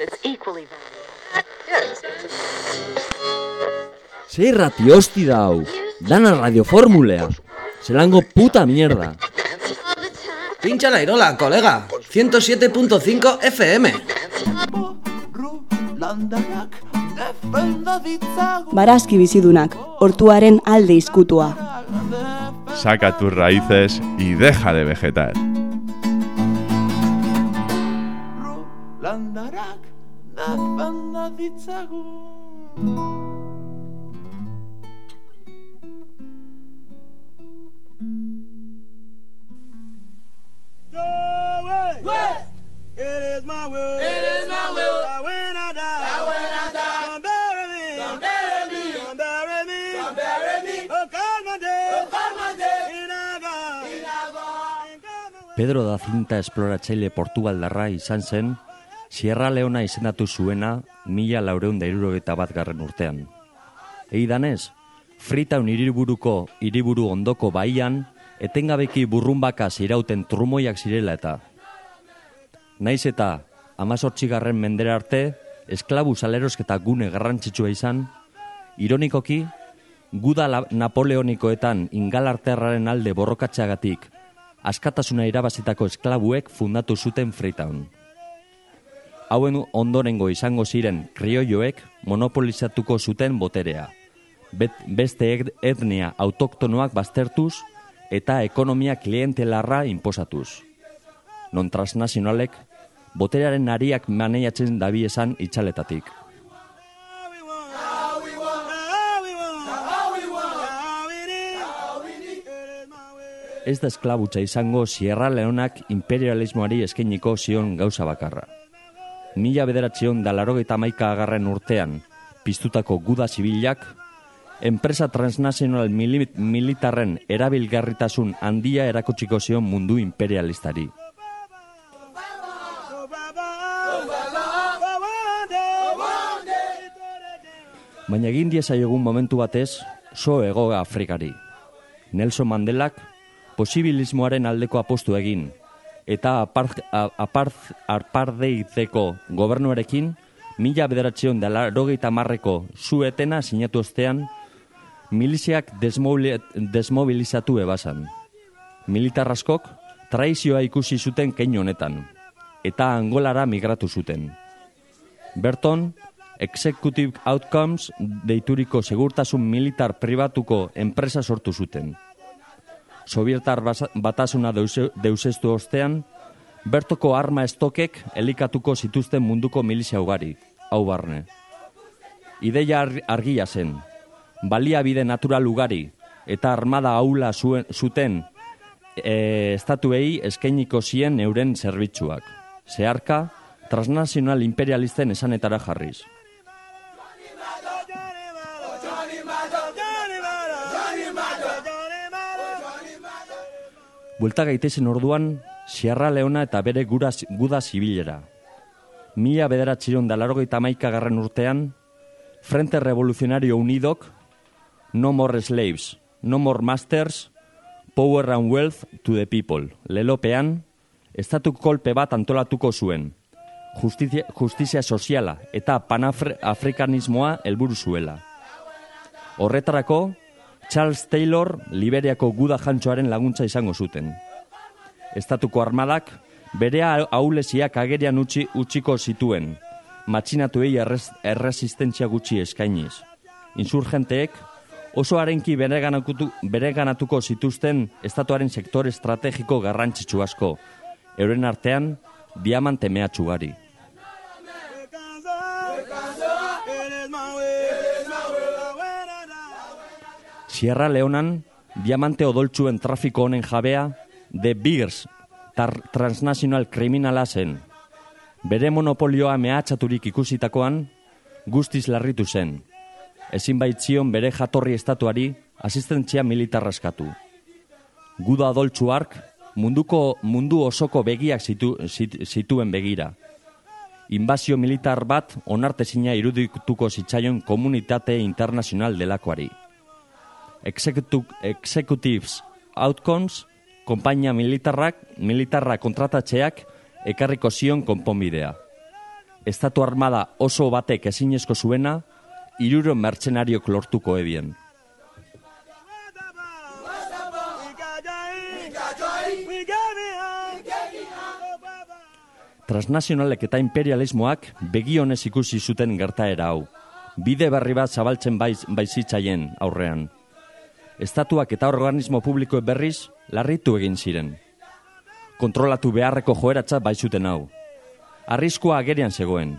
It's equally Ze irrati hosti da hau, dana radioformulea, zelango puta mierda. Pincha la irola, colega. 107.5 FM. Barazki bizidunak, hortuaren alde izkutua. Saca tus raíces y deja de vegetar. In Ava. Pedro da Cinta esploratzaile portugaldarra izan zen, Sierra Leona izendatu zuena mila laureun da irurogeta bat garren urtean. Eidanez, Freetown hiriburuko hiriburu ondoko baian, etengabeki burrumbaka zirauten trumoiak zirela eta. Naiz eta amazortzigarren mendera arte, esklabu salerosketa gune garrantzitsua izan, ironikoki, guda napoleonikoetan ingalarterraren alde borrokatzeagatik askatasuna irabazitako esklabuek fundatu zuten Freetown. Hauen ondorengo izango ziren krioioek monopolizatuko zuten boterea. Bet, beste etnia autoktonoak baztertuz eta ekonomia klientelarra inposatuz. Non transnazionalek boterearen ariak maneiatzen dabi esan itxaletatik. Ez da esklabutza izango Sierra Leonak imperialismoari eskainiko zion gauza bakarra. Mila bederatzion da larogeita maika agarren urtean piztutako guda zibilak, enpresa transnazional mili militarren erabilgarritasun handia erakutsiko zion mundu imperialistari. Baina egin diezaiogun momentu batez, so egoga Afrikari. Nelson Mandelak posibilismoaren aldeko apostu egin, eta apart, apart, apardeiteko gobernuarekin, mila bederatzion dela rogeita marreko zuetena sinatu ostean, miliziak desmobili, desmobilizatu ebasan. Militar askok traizioa ikusi zuten keinu honetan, eta Angolara migratu zuten. Berton, Executive Outcomes deituriko segurtasun militar pribatuko enpresa sortu zuten. Sovietar basa- batasuna deuse- deusestu ostean, bertoko arma estokek elikatuko zituzten munduko milizia ugari, hau barne. Ideia ar- argia zen, baliabide natural ugari eta armada aula zuen, zuten e, estatuei eskainiko zien euren zerbitzuak. Zeharka, transnazional imperialisten esanetara jarriz. Buelta gaitezen orduan, Sierra Leona eta bere gura, guda zibilera. Mila bederatziron da larogeita maika garren urtean, Frente Revolucionario Unidok, No More Slaves, No More Masters, Power and Wealth to the People, lelopean, estatu kolpe bat antolatuko zuen, justizia, justizia soziala eta panafrikanismoa helburu zuela. Horretarako, Charles Taylor Liberiako guda jantxoaren laguntza izango zuten. Estatuko armadak bere aulesiak agerian utzi utziko zituen, matxinatuei errez, erresistentzia gutxi eskainiz. Insurgenteek oso harenki bereganatuko, bereganatuko zituzten estatuaren sektore estrategiko garrantzitsu asko, euren artean diamante mehatxugari. Sierra Leonan, diamante odoltsuen trafiko honen jabea, The tar transnational kriminala zen. Bere monopolioa mehatxaturik ikusitakoan, guztiz larritu zen. Ezin baitzion bere jatorri estatuari asistentzia militar askatu. Guda adoltsu hark, munduko mundu osoko begiak zitu, zit, zituen begira. Inbazio militar bat onartezina irudituko zitzaion komunitate internazional delakoari. Executives Outcomes, konpainia militarrak, militarra kontratatzeak ekarriko zion konponbidea. Estatu armada oso batek ezinezko zuena, iruro mertzenariok lortuko ebien. Transnazionalek eta imperialismoak begionez ikusi zuten gertaera hau. Bide berri bat zabaltzen baiz, baizitzaien aurrean. Estatuak eta organismo publiko berriz larritu egin ziren. Kontrolatu beharreko joeratza baizuten hau. Arriskua agerian zegoen.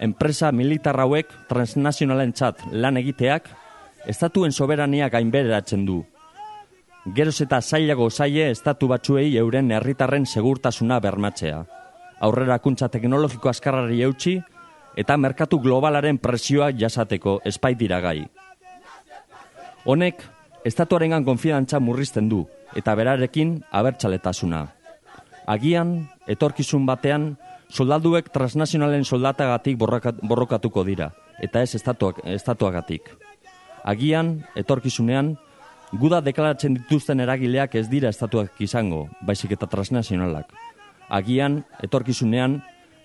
Enpresa militar hauek transnazionalen lan egiteak, estatuen soberania gainberatzen du. Geroz eta zailago zaie estatu batzuei euren herritarren segurtasuna bermatzea. Aurrera kuntza teknologiko askarrari eutxi, eta merkatu globalaren presioa jasateko espaitira gai. Honek, estatuarengan konfidantza murrizten du, eta berarekin abertxaletasuna. Agian, etorkizun batean, soldaduek transnazionalen soldatagatik borrokat- borrokatuko dira, eta ez estatuak, estatuagatik. Agian, etorkizunean, guda deklaratzen dituzten eragileak ez dira estatuak izango, baizik eta transnazionalak. Agian, etorkizunean,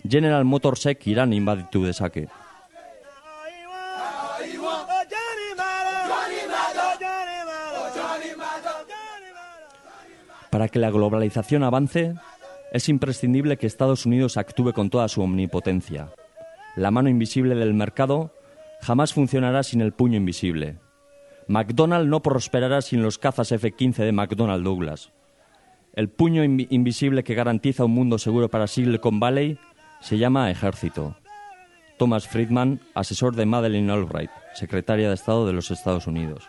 General Motorsek iran inbaditu dezake. Para que la globalización avance, es imprescindible que Estados Unidos actúe con toda su omnipotencia. La mano invisible del mercado jamás funcionará sin el puño invisible. McDonald no prosperará sin los cazas F-15 de McDonnell Douglas. El puño invi- invisible que garantiza un mundo seguro para Silicon Valley se llama ejército. Thomas Friedman, asesor de Madeleine Albright, secretaria de Estado de los Estados Unidos.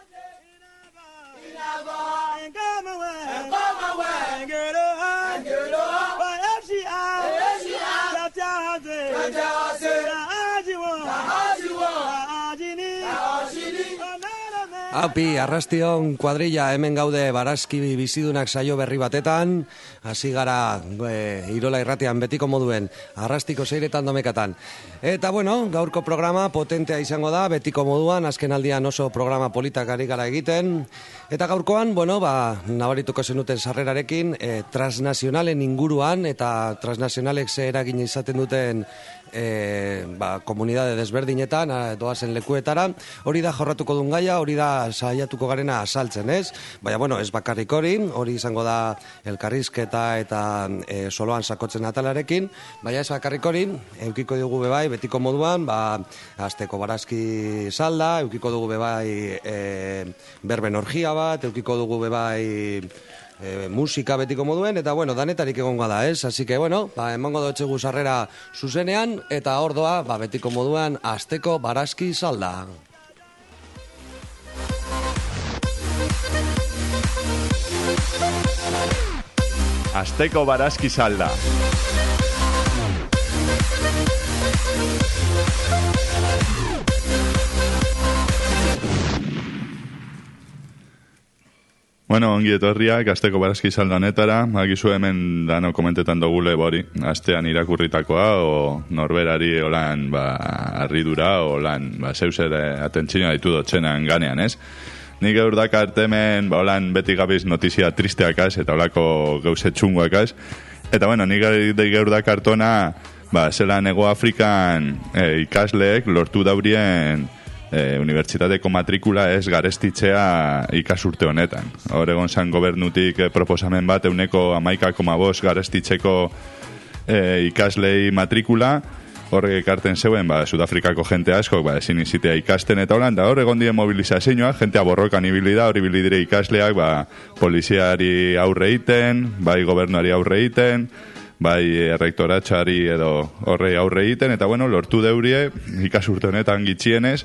Aupi, arrastion kuadrilla hemen gaude barazki bizidunak saio berri batetan, hasi gara e, Irola irratian betiko moduen, arrastiko zeiretan domekatan. Eta bueno, gaurko programa potentea izango da, betiko moduan, azken aldian oso programa politak ari gara egiten. Eta gaurkoan, bueno, ba, nabarituko zenuten sarrerarekin, e, transnazionalen inguruan eta transnazionalek ze eragin izaten duten e, ba, komunidade desberdinetan, a, doazen lekuetara, hori da jorratuko duen gaia, hori da saiatuko garena asaltzen, ez? Baina, bueno, ez bakarrik hori, hori izango da elkarrizketa eta e, soloan sakotzen atalarekin, baina ez bakarrik hori, eukiko dugu bebai, betiko moduan, ba, azteko barazki salda, eukiko dugu bebai e, berben orgia bat, eukiko dugu bebai e, musika betiko moduen, eta bueno, danetarik egongo da, ez? Así que, bueno, ba, emango dutxegu sarrera zuzenean, eta ordoa, ba, betiko moduan, azteko barazki salda. Azteko barazki salda. Bueno, ongi etorriak, azteko barazki salda honetara, agizu hemen dano komentetan dugule bori, astean irakurritakoa, o norberari holan, ba, arridura, o lan, ba, zeuzer atentzioa ditu dotxenan ganean, ez? Nik gaur dakart hemen, ba, holan beti gabiz notizia tristeakaz, eta holako gauze txungoakaz. Eta bueno, nik gaur dakartona, ba, zelan ego Afrikan e, ikasleek lortu daurien e, unibertsitateko matrikula ez garestitzea ikasurte honetan. Hor egon zan gobernutik e, proposamen bat, euneko amaika koma bost garestitzeko e, ikaslei matrikula, horrek ekarten zeuen, ba, Sudafrikako jente asko, ba, ezin izitea ikasten eta holan, da hor egon dien mobilizazioa, jentea borrokan ibili da, hori ibili dire ikasleak, ba, poliziari aurre egiten, bai gobernuari aurre egiten, bai errektoratxari edo horrei aurre egiten, eta bueno, lortu deurie, ikasurte honetan gitxienez,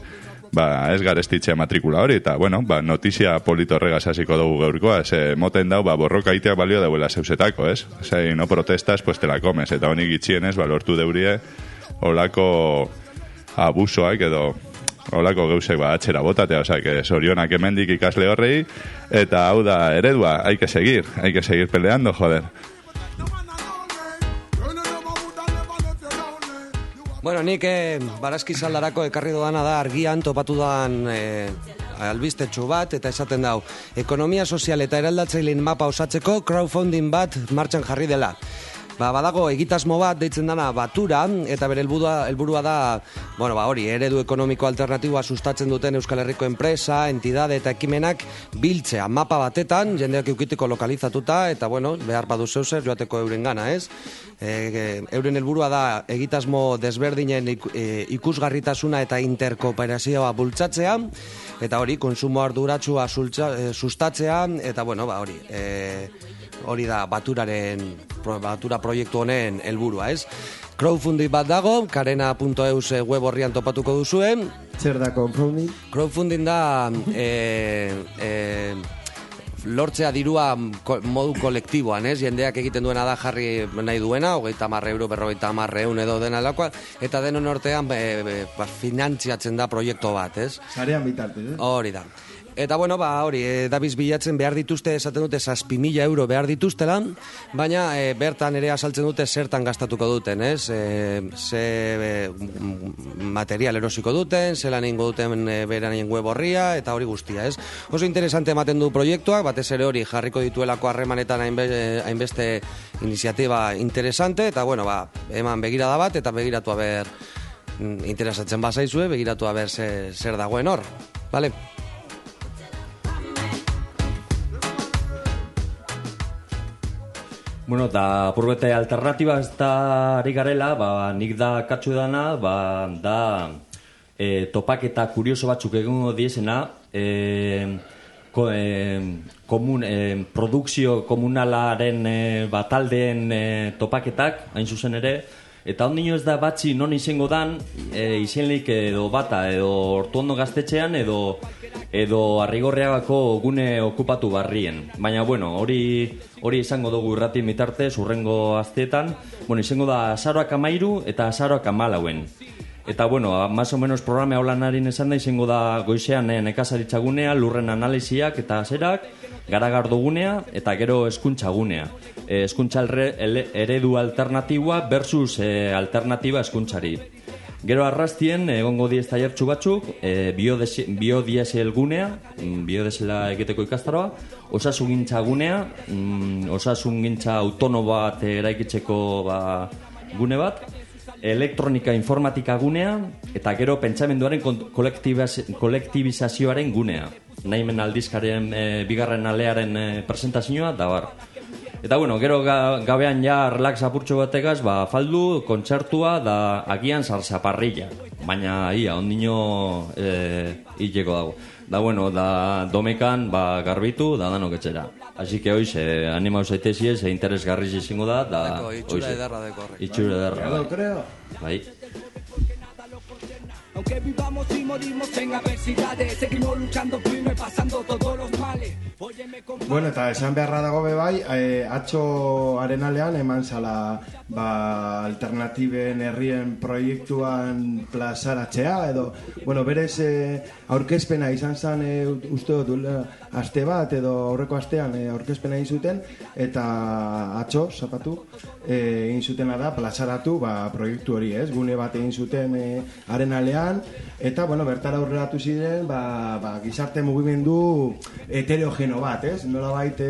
ba, ez garestitzea matrikula hori, eta, bueno, ba, notizia polito horregaz hasiko dugu gaurkoa, ze moten dau, ba, borroka iteak balio dauela zeusetako, ez? Zei, no protestas, pues te la comes, eta honi gitxienez, ba, lortu deurie, olako abusoak edo olako geusek ba, atxera botatea, osea, que sorionak hemendik ikasle horrei, eta hau da eredua, hay que seguir, hay que seguir peleando, joder. Bueno, nik eh, barazki saldarako ekarri doana da argian topatu doan eh, albistetxu bat, eta esaten dau, ekonomia sozial eta eraldatzeilein mapa osatzeko crowdfunding bat martxan jarri dela. Ba, badago egitasmo bat deitzen dana batura eta bere helburua helburua da, bueno, ba hori, eredu ekonomiko alternatiboa sustatzen duten Euskal Herriko enpresa, entidade eta ekimenak biltzea mapa batetan, jendeak eukitiko lokalizatuta eta bueno, behar badu zeuzer joateko euren gana, ez? E, e, euren helburua da egitasmo desberdinen e, ikusgarritasuna eta interkooperazioa bultzatzea eta hori konsumo arduratsua e, sustatzea eta bueno, ba hori, e, hori da baturaren batura proiektu honen helburua, ez? Crowdfunding bat dago, karena.eus web horrian topatuko duzue. Zer da crowdfunding? Crowdfunding da e, e, lortzea dirua modu kolektiboan, ez? Jendeak egiten duena da jarri nahi duena, hogeita marre euro, berrogeita marre eun edo dena lakoa, eta denon ortean e, e, ba, finantziatzen da proiektu bat, ez? Sarean bitartez, eh? Hori da. Eta bueno, ba, hori, e, dabiz bilatzen behar dituzte, esaten dute, zazpi mila euro behar dituztela, baina e, bertan ere asaltzen dute zertan gastatuko duten, ez? E, ze e, material erosiko duten, zelan ingo duten e, beranen web horria, eta hori guztia, ez? Oso interesante ematen du proiektuak, batez ere hori jarriko dituelako harremanetan hainbe, hainbeste iniziatiba interesante, eta bueno, ba, eman begirada bat, eta begiratu aber mm, interesatzen bazaizue, begiratu aber ze, zer dagoen hor, vale? Bueno, eta apurbete alternatiba ez da ari garela, ba, nik da katsu dana, ba, da e, topaketa kurioso batzuk egingo diesena, e, ko, e, komun, e, produkzio komunalaren e, bataldeen e, topaketak, hain zuzen ere, eta ondino ez da batzi non izango dan, e, izenlik edo bata, edo ortuondo gaztetxean, edo edo arrigorreagako gune okupatu barrien. Baina, bueno, hori hori izango dugu irrati mitartez, urrengo azteetan. Bueno, izango da azaroak amairu eta azaroak amalauen. Eta, bueno, más o menos programa holan harin esan da, izango da goizean eh, nekazaritza gunea, lurren analiziak eta zerak, garagardo gunea eta gero eskuntza gunea. E, eskuntza ele- eredu alternatiboa versus e, alternatiba eskuntzari. Gero arrastien egongo diez tailertxu batzuk, e, biodiesel gunea, mm, biodesela egiteko ikastaroa, osasungintza gunea, mm, osasungintza autono bat eraikitzeko ba, gune bat, elektronika informatika gunea, eta gero pentsamenduaren kolektibizazioaren gunea. Nahimen aldizkaren e, bigarren alearen e, presentazioa, da bar. Eta bueno, gero ga, gabean ja relax apurtxo bategaz, ba, faldu, kontzertua da agian zarzaparrilla. Baina ia, ondino e, hileko dago. Da bueno, da domekan ba, garbitu, da danok etxera. Así que hoiz, eh, animau zaitezi ez, interesgarri izango da, da... Deko, itxura ederra deko horrek. Itxura ederra, Edo, bai. creo. bai. Aunque vivamos y morimos en adversidades, seguimos luchando firme, pasando todos los males. Bueno, eta esan beharra dago be bai, eh, atxo arenalean eman zala ba, alternatiben herrien proiektuan plazaratzea, edo, bueno, berez eh, aurkezpena izan zen eh, uste dut aste bat, edo aurreko astean eh, aurkezpena egin zuten, eta atxo, zapatu, eh, egin zutena da plazaratu ba, proiektu hori, ez? Gune bat egin zuten eh, arenalean, eta, bueno, bertara aurreratu ziren, ba, ba, gizarte mugimendu heterogeno bat, ez? Nola baite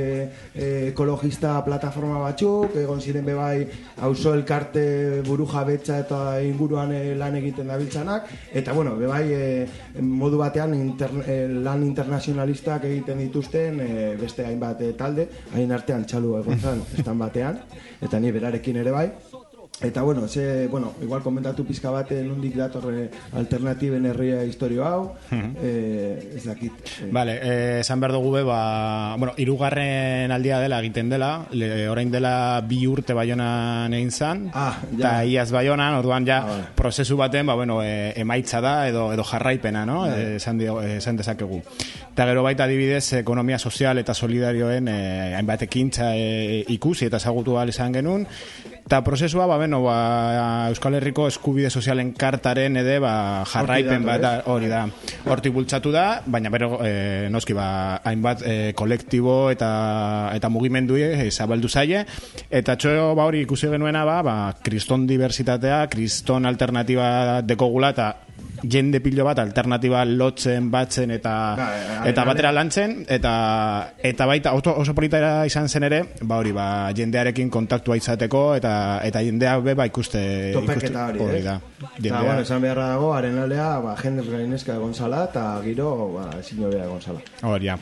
ekologista plataforma batzuk, egon ziren bebai auzo elkarte buru jabetza eta inguruan eh, lan egiten dabiltzanak, eta bueno, bebai eh, modu batean interne, eh, lan internazionalistak egiten dituzten eh, beste hainbat talde, hain artean txalu egon zen, estan batean, eta ni berarekin ere bai, Eta bueno, ze, bueno, igual komentatu pizka bat eh, nondik datorre alternatiben herria historio hau, eh, ez dakit. eh, Vale, eh, esan behar dugu be, ba, bueno, irugarren aldia dela egiten dela, le, orain dela bi urte baionan egin zan, Ah, ja. eta iaz baionan, orduan ja, Ah, vale. prozesu baten, ba, bueno, e, emaitza da, edo, edo jarraipena, no? Eh, esan, dio, esan dezakegu. Eta gero baita adibidez, ekonomia sozial eta solidarioen eh, hainbat ekintza eh, ikusi eta ezagutu ahal izan genuen, Eta prozesua, ba, beno, ba, Euskal Herriko eskubide sozialen kartaren ede, ba, jarraipen bat, da, hori da. Hortik bultzatu da, baina bero, e, noski, ba, hainbat e, kolektibo eta eta mugimendui e, zabaldu zaie, eta txo, ba, hori ikusi genuena, ba, ba, kriston diversitatea, kriston alternatiba dekogula, eta jende pilo bat alternatiba lotzen, batzen eta Ba, eh, eta batera lantzen eta eta baita oso, oso polita izan zen ere, ba hori, ba jendearekin kontaktua izateko eta eta jendea be ba ikuste Topeketa hori, hori da. Eta, bueno, esan beharra dago, arenalea, ba, jende gainezka egon zala, eta giro, ba, ezin hobea egon zala. Hori, ja.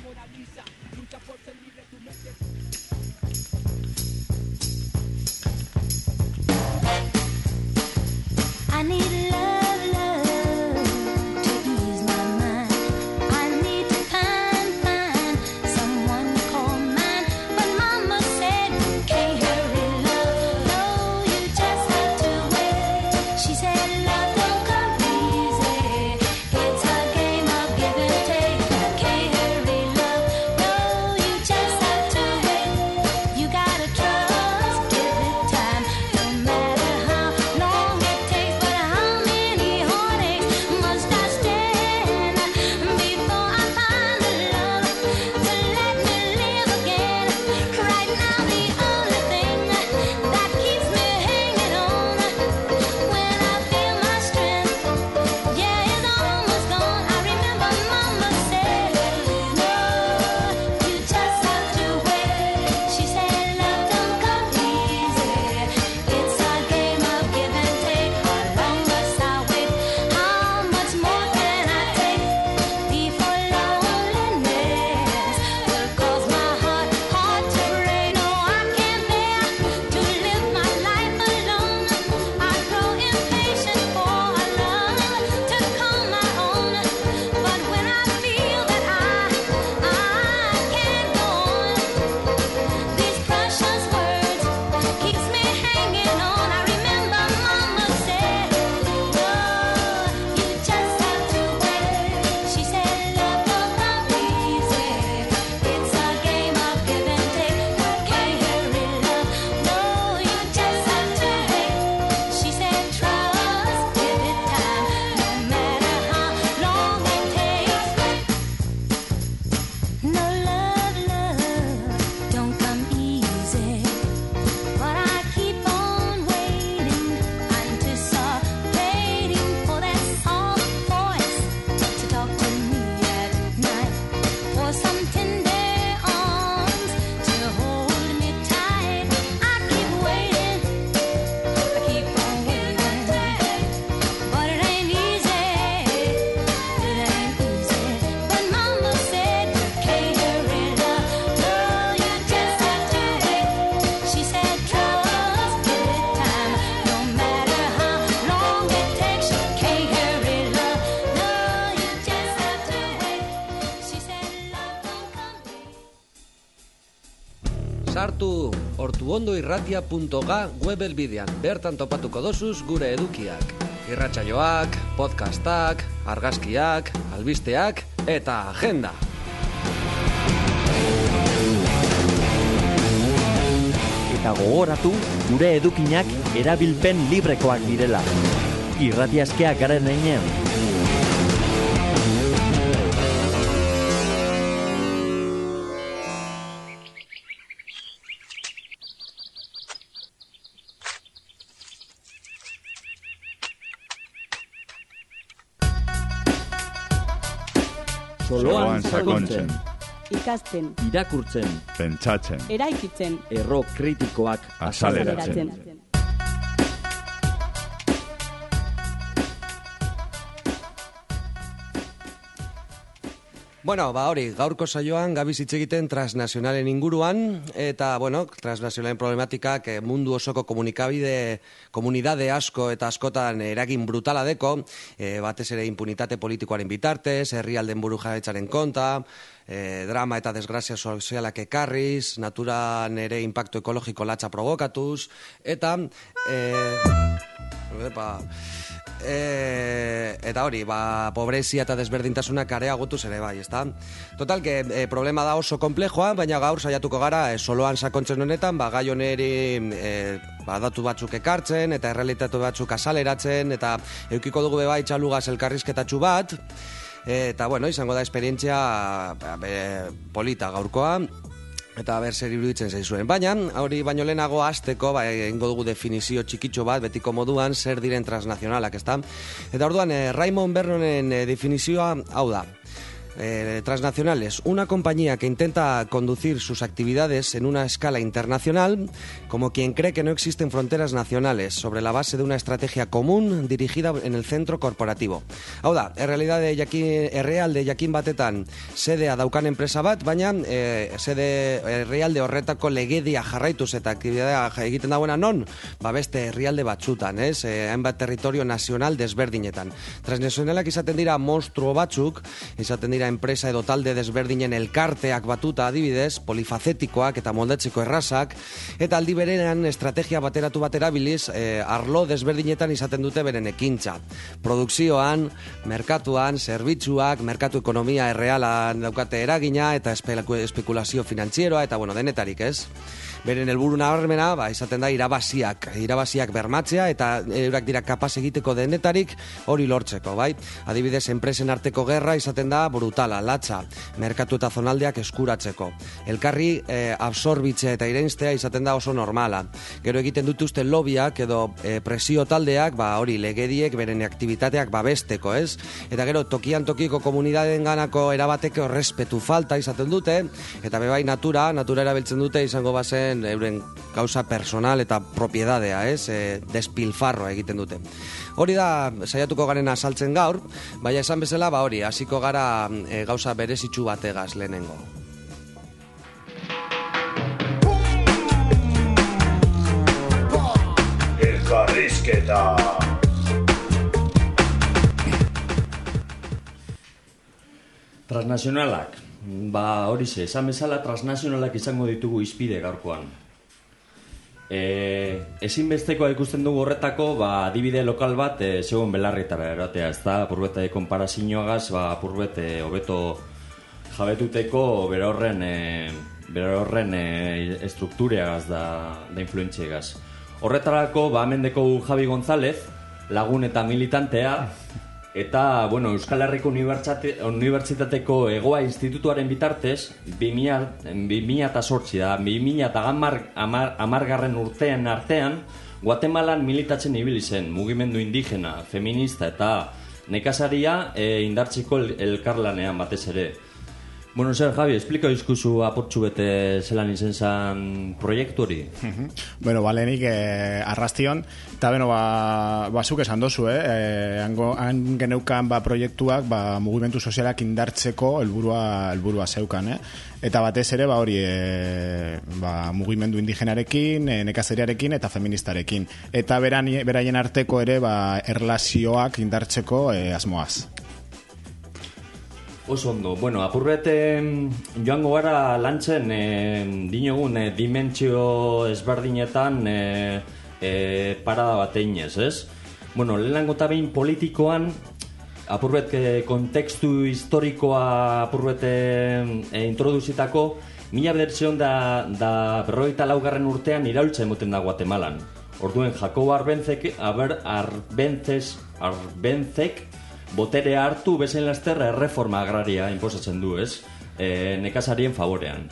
ortuondoirratia.ga web elbidean, bertan topatuko dosuz gure edukiak. Irratsaioak, podcastak, argazkiak, albisteak eta agenda. Eta gogoratu gure edukinak erabilpen librekoak direla. Irratiazkeak garen einean. Soloan sakontzen, Ikasten, irakurtzen, Pentsatzen. eraikitzen, erro kritikoak Azaleratzen. Bueno, ba hori, gaurko saioan gabiz hitz egiten transnazionalen inguruan eta bueno, transnazionalen problematikak eh, mundu osoko komunikabide komunidade asko eta askotan eragin brutala deko, eh, batez ere impunitate politikoaren bitartez, herrialden burujabetzaren konta, eh, drama eta desgrazia sozialak ekarriz, naturan ere impacto ekologiko latza provokatuz eta eh, epa, E, eta hori, ba, pobrezia eta desberdintasunak areagotuz ere bai, ezta? Total, que e, problema da oso komplejoa, baina gaur saiatuko gara e, soloan sakontzen honetan, ba, gai honeri e, ba, datu batzuk ekartzen, eta errealitate batzuk asaleratzen, eta eukiko dugu bebai txalugaz elkarrizketatxu bat, e, eta bueno, izango da esperientzia ba, be, polita gaurkoa, eta ber zer iruditzen zaizuen. Baina, hori baino lehenago hasteko, ba, egingo dugu definizio txikitxo bat, betiko moduan, zer diren transnazionalak, ezta? Eta orduan, eh, Raymond Vernonen eh, definizioa hau da. Eh, transnacionales, una compañía que intenta conducir sus actividades en una escala internacional, como quien cree que no existen fronteras nacionales, sobre la base de una estrategia común dirigida en el centro corporativo. Hau da, errealidade jakin, errealde jakin batetan sedea daukan enpresa bat, baina eh, sede herrialde horretako legedia jarraituz eta aktibidadea egiten dagoena non, ba beste herrialde batzutan, ez? Eh, hainbat territorio nazional desberdinetan. Transnacionalak izaten dira monstruo batzuk, izaten dira enpresa edo talde desberdinen elkarteak batuta adibidez, polifazetikoak eta moldatzeko errazak, eta aldi berean estrategia bateratu batera biliz, eh, arlo desberdinetan izaten dute beren ekintza. Produkzioan, merkatuan, zerbitzuak, merkatu ekonomia errealan daukate eragina eta espekulazio finantzieroa eta bueno, denetarik, ez? Beren helburu nabarmena, ba, izaten da irabaziak, irabaziak bermatzea eta eurak dira kapaz egiteko denetarik hori lortzeko, bai? Adibidez, enpresen arteko gerra izaten da brutala, latza, merkatu eta zonaldeak eskuratzeko. Elkarri eh, absorbitzea eta irenstea izaten da oso normala. Gero egiten dituzte lobiak edo eh, presio taldeak, ba hori legediek beren aktivitateak babesteko, ez? Eta gero tokian tokiko komunidadeen ganako erabateko respetu falta izaten dute, eta bebai natura, natura erabiltzen dute izango bazen euren gauza personal eta propiedadea, ez? E, despilfarroa egiten dute. Hori da, saiatuko garen asaltzen gaur, baina esan bezala, ba hori, hasiko gara e, gauza berezitsu bategaz lehenengo. Elkarrizketa. Transnazionalak. Ba, hori ze, esan bezala transnazionalak izango ditugu izpide gaurkoan. E, ezinbestekoa ikusten dugu horretako, ba, adibide lokal bat, e, segun belarritara eratea, ez da, apurbete konparazioagaz, ba, apurbete hobeto jabetuteko bere horren, e, bere horren e, estruktureagaz da, da influentziegaz. Horretarako, ba, hemen dekogu Javi González, lagun eta militantea, Eta, bueno, Euskal Herriko Unibertsitateko Egoa Institutuaren bitartez, 2000, 2008 da, 2000 eta amar, amar, amargarren urtean artean, Guatemalan militatzen ibili zen, mugimendu indigena, feminista eta nekasaria e, indartziko el, elkarlanean batez ere. Bueno, zer, Javi, explika izkuzu aportxu bete zelan izen zan proiektu hori. Bueno, balenik eh, arrastion, eta beno, ba, ba zuk esan dozu, eh? eh hango, han geneukan ba, proiektuak ba, mugimendu sozialak indartzeko helburua helburua zeukan, eh? Eta batez ere, ba hori, e, ba, mugimendu indigenarekin, e, nekazeriarekin eta feministarekin. Eta beran, beraien arteko ere, ba, erlazioak indartzeko e, asmoaz. Oso ondo, bueno, apurbete joango gara lantzen e, dinogun e, dimentsio ezberdinetan e, e, parada bat einez, ez? Bueno, lehenengo eta behin politikoan apurbet e, kontekstu historikoa apurbet e, introduzitako mila bedertzion da, da berroita laugarren urtean iraultza emoten da Guatemalan. Orduen Jakob Arbenzek, aber, Arbentzes, Arbenzek botere hartu bezain lasterra erreforma agraria inposatzen du, ez? E, nekazarien favorean.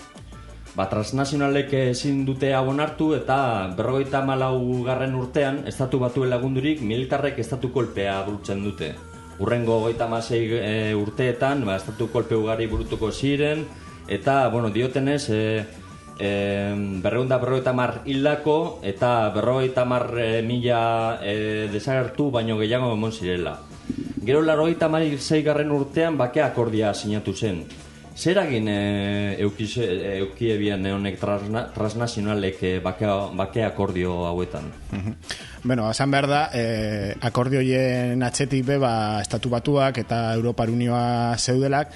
Ba, transnazionalek ezin dute abon hartu eta berrogeita malau garren urtean, estatu batuen lagundurik, militarrek estatu kolpea burutzen dute. Urrengo goita masei e, urteetan, ba, estatu kolpe ugari burutuko ziren, eta, bueno, diotenez, e, e, berreunda berrogeita mar hildako eta berrogeita mar e, mila e, desagertu baino gehiago emon zirela. Gero larogeita sei garren urtean bakea akordia sinatu zen. Zer egin e, eukie bian honek transna, transnazionalek e, bakea, bakea akordio hauetan? Bueno, esan behar da, eh, akordioien atxetik be, ba, estatu batuak eta Europar Unioa zeudelak,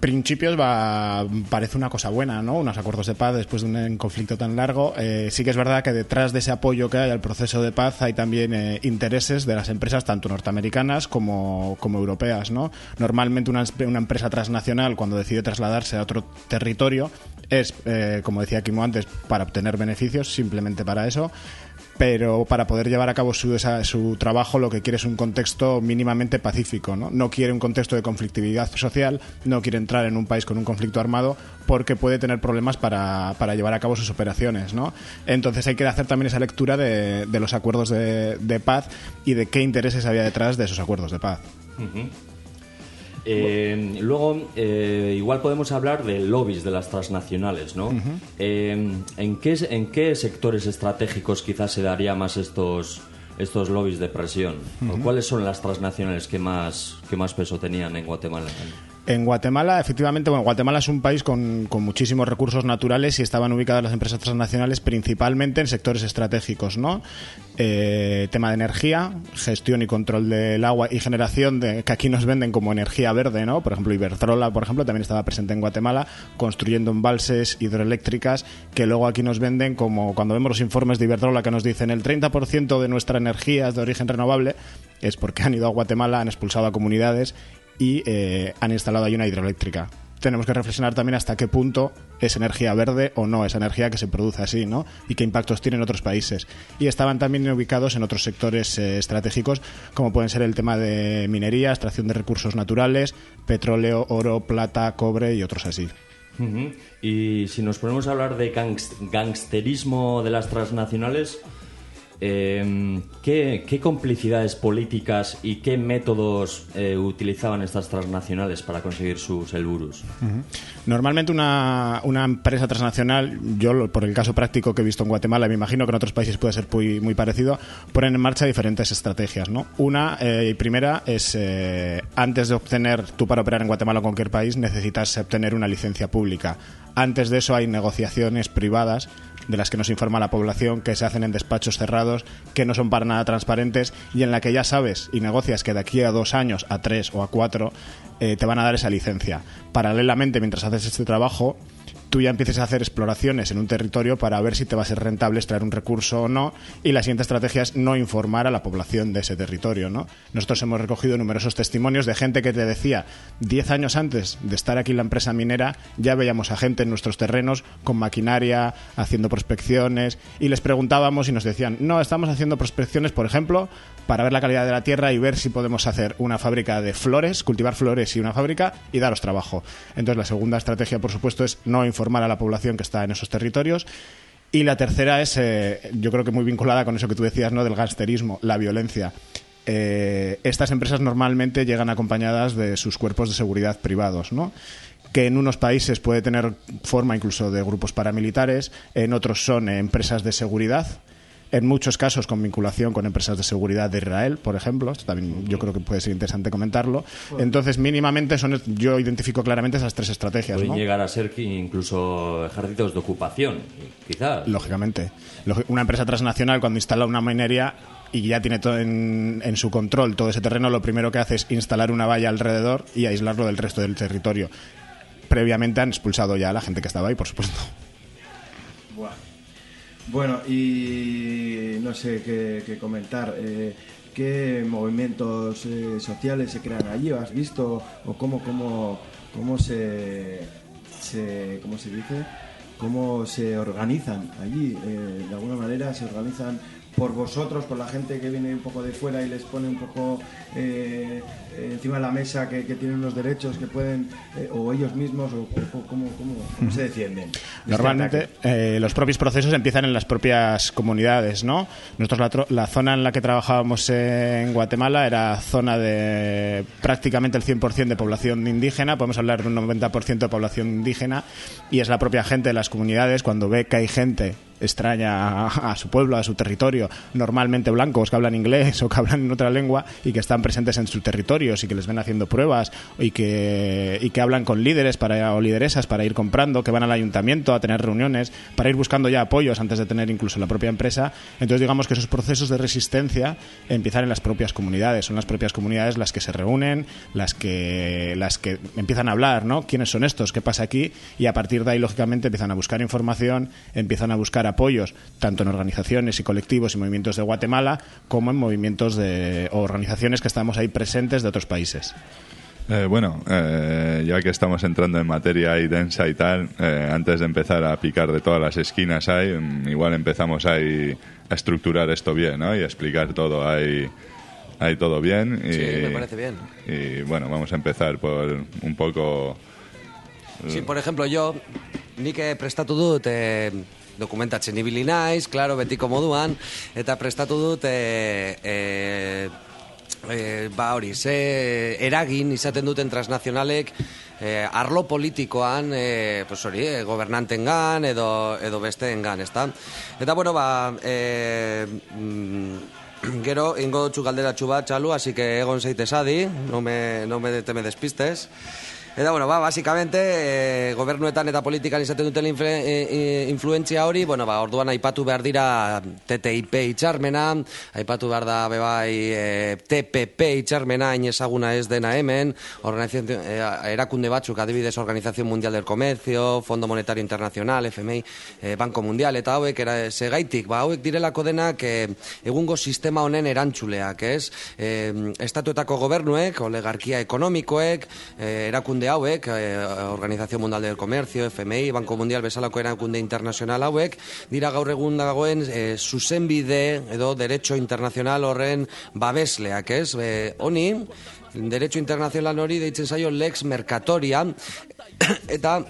principios va, parece una cosa buena, ¿no? Unos acuerdos de paz después de un conflicto tan largo. Eh, sí que es verdad que detrás de ese apoyo que hay al proceso de paz hay también eh, intereses de las empresas, tanto norteamericanas como, como europeas, ¿no? Normalmente una, una, empresa transnacional, cuando decide trasladarse a otro territorio, es, eh, como decía Kimo antes, para obtener beneficios, simplemente para eso pero para poder llevar a cabo su, esa- su trabajo lo que quiere es un contexto mínimamente pacífico. ¿no? no quiere un contexto de conflictividad social, no quiere entrar en un país con un conflicto armado porque puede tener problemas para, para llevar a cabo sus operaciones. ¿no? Entonces hay que hacer también esa lectura de, de los acuerdos de, de paz y de qué intereses había detrás de esos acuerdos de paz. Eh, luego, eh, igual podemos hablar de lobbies de las transnacionales, ¿no? Eh, ¿en, qué, ¿En qué sectores estratégicos quizás se daría más estos, estos lobbies de presión? ¿O Ujú. ¿Cuáles son las transnacionales que más, que más peso tenían en Guatemala? En Guatemala, efectivamente, bueno, Guatemala es un país con, con muchísimos recursos naturales y estaban ubicadas las empresas transnacionales principalmente en sectores estratégicos, ¿no? Eh, tema de energía, gestión y control del agua y generación de, que aquí nos venden como energía verde, ¿no? Por ejemplo, Iberdrola, por ejemplo, también estaba presente en Guatemala, construyendo embalses hidroeléctricas que luego aquí nos venden como cuando vemos los informes de Iberdrola que nos dicen el 30% de nuestra energía es de origen renovable, es porque han ido a Guatemala, han expulsado a comunidades y eh, han instalado ahí una hidroeléctrica. Tenemos que reflexionar también hasta qué punto es energía verde o no, es energía que se produce así, ¿no? Y qué impactos tiene en otros países. Y estaban también ubicados en otros sectores eh, estratégicos, como pueden ser el tema de minería, extracción de recursos naturales, petróleo, oro, plata, cobre y otros así. Y si nos ponemos a hablar de gangs- gangsterismo de las transnacionales, eh, ¿qué, qué complicidades políticas y qué métodos eh, utilizaban estas transnacionales para conseguir sus elburus? Normalmente una, una empresa transnacional, yo por el caso práctico que he visto en Guatemala, me imagino que en otros países puede ser muy, muy parecido, ponen en marcha diferentes estrategias. ¿no? Una eh, y primera es, eh, antes de obtener, tú para operar en Guatemala o cualquier país, necesitas obtener una licencia pública. Antes de eso hay negociaciones privadas de las que nos informa la población, que se hacen en despachos cerrados, que no son para nada transparentes y en la que ya sabes y negocias que de aquí a dos años, a tres o a cuatro, eh, te van a dar esa licencia. Paralelamente, mientras haces este trabajo, tú ya empieces a hacer exploraciones en un territorio para ver si te va a ser rentable extraer un recurso o no y la siguiente estrategia es no informar a la población de ese territorio. ¿no? Nosotros hemos recogido numerosos testimonios de gente que te decía 10 años antes de estar aquí en la empresa minera ya veíamos a gente en nuestros terrenos con maquinaria, haciendo prospecciones y les preguntábamos y nos decían no, estamos haciendo prospecciones, por ejemplo, para ver la calidad de la tierra y ver si podemos hacer una fábrica de flores, cultivar flores y una fábrica y daros trabajo. Entonces la segunda estrategia, por supuesto, es no informar a la población que está en esos territorios. Y la tercera es, eh, yo creo que muy vinculada con eso que tú decías, ¿no? Del gangsterismo, la violencia. Eh, estas empresas normalmente llegan acompañadas de sus cuerpos de seguridad privados, ¿no? que en unos países puede tener forma incluso de grupos paramilitares, en otros son empresas de seguridad, en muchos casos con vinculación con empresas de seguridad de Israel, por ejemplo. Esto también yo creo que puede ser interesante comentarlo. Entonces, mínimamente, son, yo identifico claramente esas tres estrategias. Pueden ¿no? llegar a ser incluso ejércitos de ocupación, quizás. Lógicamente. Lógi- Una empresa transnacional cuando instala una minería y ya tiene todo en, en su control todo ese terreno, lo primero que hace es instalar una valla alrededor y aislarlo del resto del territorio. Previamente han expulsado ya a la gente que estaba ahí, por supuesto. Bueno, y no sé qué, comentar. Eh, ¿Qué movimientos eh, sociales se crean allí? ¿O ¿Has visto? ¿O cómo, cómo, cómo se, se- ¿Cómo se dice? ¿Cómo se organizan allí? Eh, de alguna manera se organizan por vosotros, por la gente que viene un poco de fuera y les pone un poco eh, eh, encima de la mesa que, que tienen unos derechos que pueden, eh, o ellos mismos, o, o- cómo, cómo- cómo se defienden. de este Normalmente eh, los propios procesos empiezan en las propias comunidades, ¿no? Nosotros la, tro- la zona en la que trabajábamos en Guatemala era zona de prácticamente el 100% de población indígena, podemos hablar de un 90% de población indígena y es la propia gente de las comunidades cuando ve que hay gente extraña a, a su pueblo, a su territorio, normalmente blancos que hablan inglés o que hablan en otra lengua y que están presentes en sus territorios y que les ven haciendo pruebas y que, y que hablan con líderes para, o lideresas para ir comprando, que van al ayuntamiento a tener reuniones, para ir buscando ya apoyos antes de tener incluso la propia empresa. Entonces digamos que esos procesos de resistencia empiezan en las propias comunidades, son las propias comunidades las que se reúnen, las que, las que empiezan a hablar, ¿no? ¿Quiénes son estos? ¿Qué pasa aquí? Y a partir de ahí, lógicamente, empiezan a buscar información, empiezan a buscar apoyos, tanto en organizaciones y colectivos y movimientos de Guatemala, como en movimientos de o organizaciones que estamos ahí presentes de otros países. Eh, bueno, eh, ya que estamos entrando en materia ahí densa y tal, eh, antes de empezar a picar de todas las esquinas ahí, mm, igual empezamos ahí a estructurar esto bien, ¿no? Y a explicar todo ahí, ahí todo bien. Y, Sí, me parece bien. Y bueno, vamos a empezar por un poco... Sí, por ejemplo, yo, nik prestatu dut eh, dokumentatzen ibili naiz, claro, betiko moduan, eta prestatu dut eh, eh, eh, ba hori, ze eragin izaten duten transnazionalek eh, arlo politikoan, eh, pues hori, eh, gobernantengan edo, edo besteengan, ezta? Eta bueno, ba, eh, mm, gero, ingo dutxu galderatxu bat, txalu, así que egon zeitez adi, no me, no me, te me despistes. Eta, bueno, ba, basicamente, eh, gobernuetan eta politikan izaten duten infle, eh, eh, influentzia hori, bueno, ba, orduan aipatu behar dira TTIP itxarmena, aipatu behar da bebai eh, TPP itxarmena, hain ezaguna ez dena hemen, eh, erakunde batzuk, adibidez, Organización Mundial del Comercio, Fondo Monetario Internacional, FMI, eh, Banco Mundial, eta hauek, era, segaitik, ba, hauek direlako denak eh, egungo sistema honen erantzuleak, ez? Eh, estatuetako gobernuek, oligarkia ekonomikoek, eh, erakunde hauek, eh, Organización Mundial del Comercio, FMI, Banco Mundial bezalako erakunde internazional hauek, dira gaur egun dagoen eh, zuzenbide edo derecho internazional horren babesleak, ez? Eh, honi, derecho internazional hori deitzen zaio lex mercatoria, eta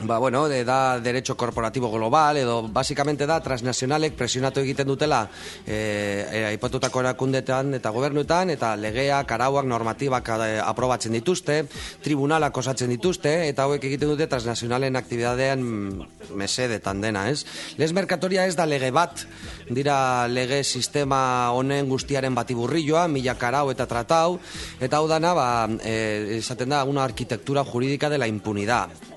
Ba, bueno, de, da derecho corporativo global, edo basicamente da transnazionalek presionatu egiten dutela eh, eh, aipatutako erakundetan eta gobernuetan, eta legeak, arauak, normatibak eh, aprobatzen dituzte, tribunalak osatzen dituzte, eta hauek egiten dute transnazionalen aktibidadean mm, mesedetan dena, ez? Les merkatoria ez da lege bat, dira lege sistema honen guztiaren batiburrilloa, mila karau eta tratau, eta hau dana, ba, eh, esaten da, una arquitectura jurídica de la impunidad.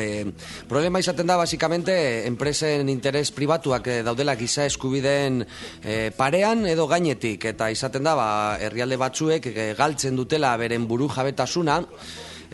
Eh, problema izaten da, basikamente, enpresen interes pribatuak eh, daudela giza eskubideen eh, parean edo gainetik, eta izaten da, ba, herrialde batzuek galtzen dutela beren buru jabetasuna,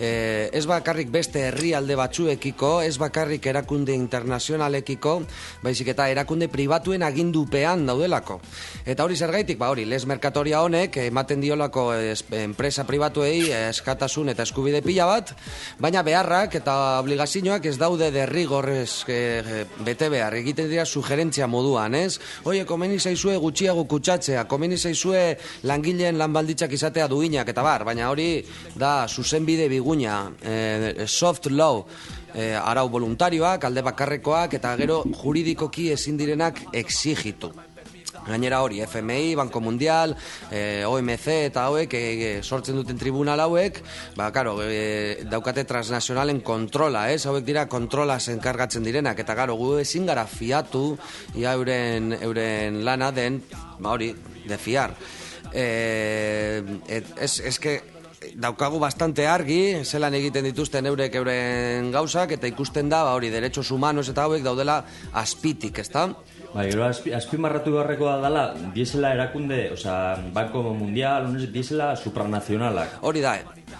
eh, ez bakarrik beste herrialde batzuekiko, ez bakarrik erakunde internazionalekiko, baizik eta erakunde pribatuen agindupean daudelako. Eta hori zergaitik, ba hori, les merkatoria honek ematen diolako es, enpresa pribatuei eskatasun eta eskubide pila bat, baina beharrak eta obligazioak ez daude derrigorrez e, bete behar, egiten dira sugerentzia moduan, ez? Oie, komeni zaizue gutxiago kutsatzea, komeni zaizue langileen lanbalditzak izatea duinak, eta bar, baina hori da zuzenbide biguña, eh, soft law, eh, arau voluntarioak, alde bakarrekoak, eta gero juridikoki ezin direnak exigitu. Gainera hori, FMI, Banco Mundial, eh, OMC eta hauek eh, sortzen duten tribunal hauek, ba, karo, eh, daukate transnazionalen kontrola, ez? Hauek dira kontrola enkargatzen direnak, eta garo, gu ezin gara fiatu, ia euren, euren lana den, ba hori, de fiar. Eh, et, ez, ez que daukagu bastante argi, zelan egiten dituzten eurek euren gauzak, eta ikusten da, ba hori, derechos humanos eta hauek daudela aspitik, ezta? Bai, gero azpi, azpimarratu beharreko da dela, diesela erakunde, osea, Banko Mundial, hones, diesela supranazionalak. Hori da,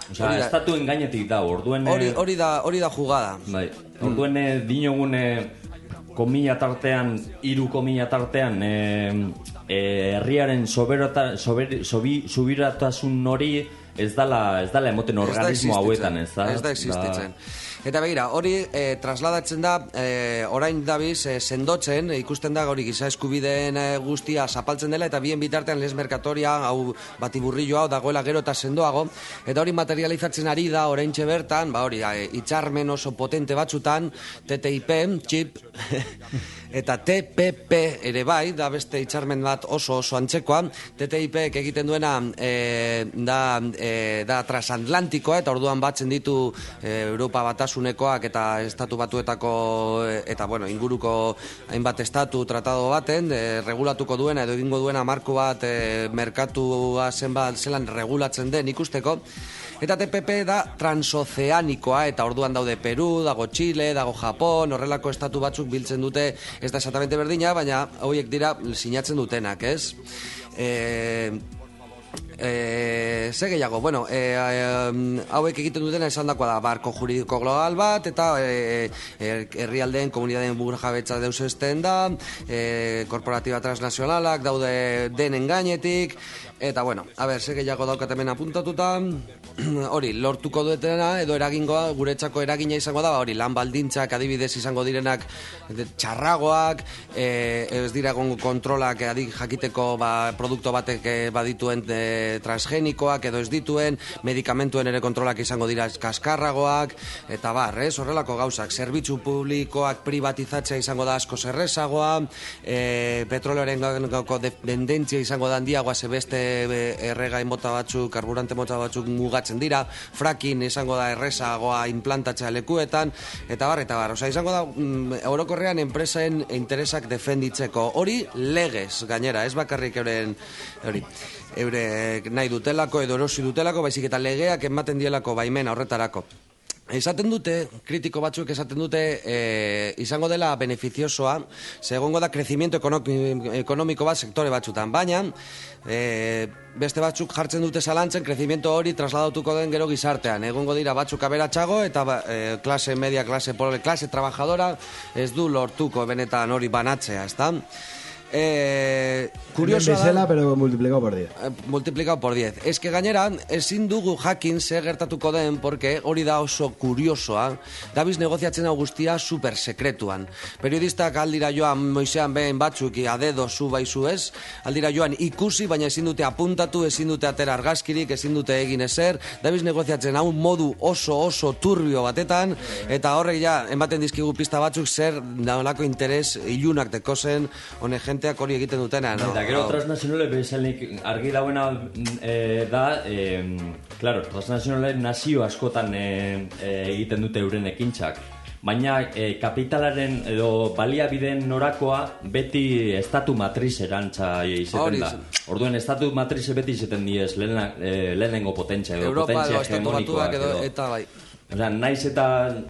Osea, hori da. estatuen gainetik da, orduen... eh, hori, hori da, hori da jugada. Bai, orduen mm. dinogun eh, komila tartean, hiru komila tartean, eh, eh, herriaren soberota, sober, sobi, hori ez dala, ez dala emoten organismo hauetan, ez da? Ez da existitzen. Eta begira, hori eh, trasladatzen da, eh, orain dabiz, eh, sendotzen, ikusten da hori giza eskubideen eh, guztia zapaltzen dela, eta bien bitartean les merkatoria, hau batiburrillo hau dagoela gero eta sendoago, eta hori materializatzen ari da orain bertan, ba hori, eh, itxarmen oso potente batzutan, TTIP, chip, eta TPP ere bai, da beste itxarmen bat oso oso antzekoa, TTIP egiten duena eh, da, eh, da transatlantikoa, eta orduan batzen ditu eh, Europa batasunekoak eta estatu batuetako eta bueno, inguruko hainbat estatu tratado baten eh, regulatuko duena edo egingo duena marko bat eh, merkatua zenbat zelan regulatzen den ikusteko Eta TPP da transozeanikoa eta orduan daude Peru, dago Chile, dago Japon, horrelako estatu batzuk biltzen dute ez da exactamente berdina, baina horiek dira sinatzen dutenak, ez? Eh, E, ze gehiago, bueno, e, e, hauek egiten dutena esan dakoa da, barko juridiko global bat, eta e, e, herrialdeen, komunidadeen burjabetza deus esten da, e, korporatiba transnazionalak daude denen gainetik, eta bueno, a ber, ze gehiago daukat hemen apuntatuta, hori, lortuko duetena, edo eragingoa, guretzako eragina izango da, ba, hori, lan baldintzak adibidez izango direnak txarragoak, e, ez dira kontrolak adik jakiteko ba, produkto batek badituen e, transgenikoak edo ez dituen, medikamentuen ere kontrolak izango dira kaskarragoak, eta bar, ez, horrelako gauzak, zerbitzu publikoak privatizatzea izango da asko zerrezagoa, e, petroleoaren gauko dependentzia izango da handiagoa ze beste e, erregai mota batzuk, karburante mota batzuk mugatzen dira, fracking izango da errezagoa implantatzea lekuetan, eta bar, eta bar, osea, izango da mm, orokorrean enpresen interesak defenditzeko, hori legez gainera, ez bakarrik euren, hori, eure nahi dutelako edo erosi dutelako, baizik eta legeak ematen dielako baimena horretarako. Esaten dute, kritiko batzuk esaten dute, e, izango dela beneficiosoa, segongo da crecimiento ekonomi- ekonomiko bat sektore batzutan, baina e, beste batzuk jartzen dute zalantzen, crecimiento hori trasladatuko den gero gizartean. Egongo dira batzuk aberatsago eta ba, e, klase media, klase klase trabajadora ez du lortuko benetan hori banatzea, ezta? E, kuriosoa da... Bezala, pero multiplicado por 10. Eh, multiplicado por 10. Es que gainera, ezin dugu jakin ze gertatuko den, porque hori da oso kuriosoa, dabiz negoziatzen hau guztia super sekretuan. Periodistak aldira joan moisean behin batzuk a dedo zu baizu ez, aldira joan ikusi, baina ezin dute apuntatu, ezin dute atera argazkirik, ezin dute egin ezer, dabiz negoziatzen hau modu oso oso turbio batetan, eta horrek ja, ematen dizkigu pista batzuk zer nolako interes ilunak dekozen, hone jenteak hori egiten dutena. No? Eta gero transnazionale bezanik argi dauena e, da, e, claro, transnazionale nazio askotan e, e, egiten dute euren ekintzak. Baina e, kapitalaren edo baliabideen norakoa beti estatu matriz erantza izaten da. zen. Orduen estatu matrize beti izaten diez lehena, e, lehenengo potentzia edo Europa potentzia hegemonikoak edo, edo. eta bai. Osea, naiz eta,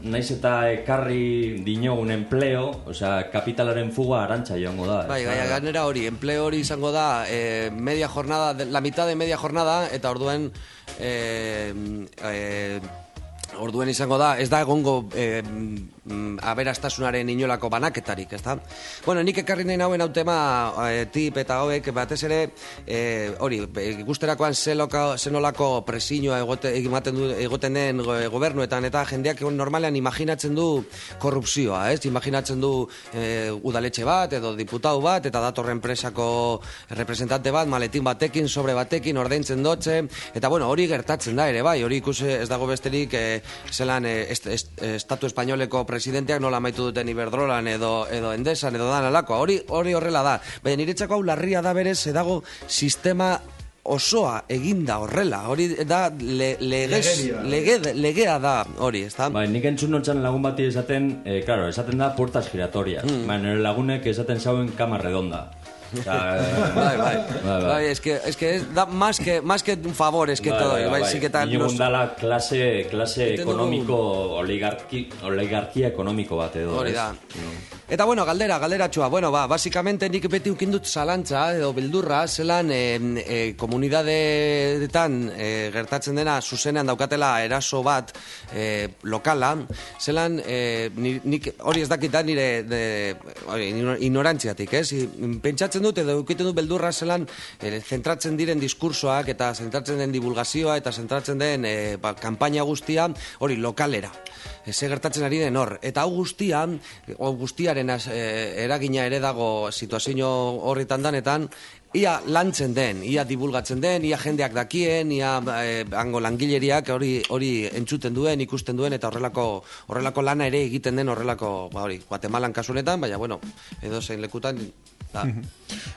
naiz eta ekarri dinogun empleo, osea, kapitalaren fuga arantza joango da. Bai, da- ganera hori, empleo hori izango da eh, media jornada, la mitad de media jornada, eta orduen eh, eh, orduen izango da, ez da egongo eh, mm, aberastasunaren inolako banaketarik, ez da? Bueno, nik ekarri nahi nauen hau tema eh, tip eta hauek batez ere eh, hori, eh, ikusterakoan zeloko, zenolako presiñoa egote, ematen du, egoten den go- gobernuetan eta jendeak normalean imaginatzen du korrupzioa, ez? Imaginatzen du eh, udaletxe bat edo diputau bat eta datorren enpresako representante bat, maletin batekin, sobre batekin, ordaintzen dotze, eta bueno, hori gertatzen da ere, bai, hori ikusi ez dago besterik eh, zelan eh, est, est, estatu espainoleko presidenteak nola amaitu duten Iberdrolan edo edo Endesan edo dan alakoa, hori hori horrela da. Baina niretzako hau larria da berez, ze dago sistema osoa eginda horrela, hori da le, legez, lege, legea da hori, ez da? Bai, nik entzun nontzan lagun bati esaten, eh, claro, esaten da puertas giratorias. Mm. Ba, nire lagunek esaten zauen kama redonda. Bai, bai. bai. Es que, es que es da más que, más que un favor, es que todo, bai, sí que tal, los- dala klase, klase Egiten dugu- ekonomiko, oligarki, oligarkia ekonomiko bat edo. Hori da. Eta bueno, galdera, galderatxua. Bueno, ba, basikamente nik beti ukindut zalantza edo bildurra, zelan e, e, komunidadeetan e, gertatzen dena zuzenean daukatela eraso bat e, lokala, zelan e, ni- nik hori ez dakit da nire de, hori, ignorantziatik, ez? I, Pentsatzen dut edo ukiten dut beldurra zelan e, zentratzen diren diskursoak eta zentratzen den divulgazioa eta zentratzen den e, ba, kanpaina guztia hori lokalera. Ze gertatzen ari den hor. Eta hau guztia, hau guztiaren az, eh, eragina ere dago situazio horritan danetan, ia lantzen den, ia divulgatzen den, ia jendeak dakien, ia eh, hango langileriak hori hori entzuten duen, ikusten duen, eta horrelako horrelako lana ere egiten den horrelako, ba hori, Guatemalan kasunetan, baina bueno, edo zein lekutan, da.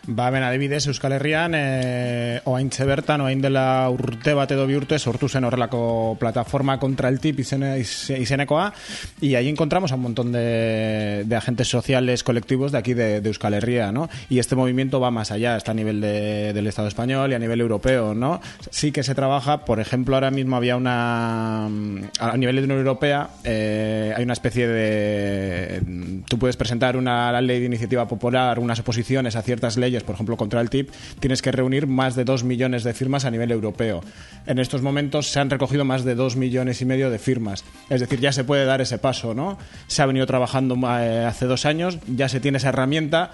Ba, ben, adibidez, Euskal Herrian, e, oaintze bertan, oain dela urte bat edo bi urte, sortu zen horrelako plataforma contra el tip izene, iz- izenekoa, y ahí encontramos a un montón de, de agentes sociales colectivos de aquí de, de Euskal Herria, ¿no? Y este movimiento va más allá, está nivel de- del Estado español y a nivel europeo, ¿no? Sí que se trabaja, por ejemplo, ahora mismo había una... A nivel de Unión Europea eh, hay una especie de... Tú puedes presentar una ley de iniciativa popular, unas oposiciones oposiciones a ciertas leyes, por ejemplo contra el TIP, tienes que reunir más de 2 millones de firmas a nivel europeo. En estos momentos se han recogido más de 2 millones y medio de firmas. Es decir, ya se puede dar ese paso, ¿no? Se ha venido trabajando eh, hace dos años, ya se tiene esa herramienta.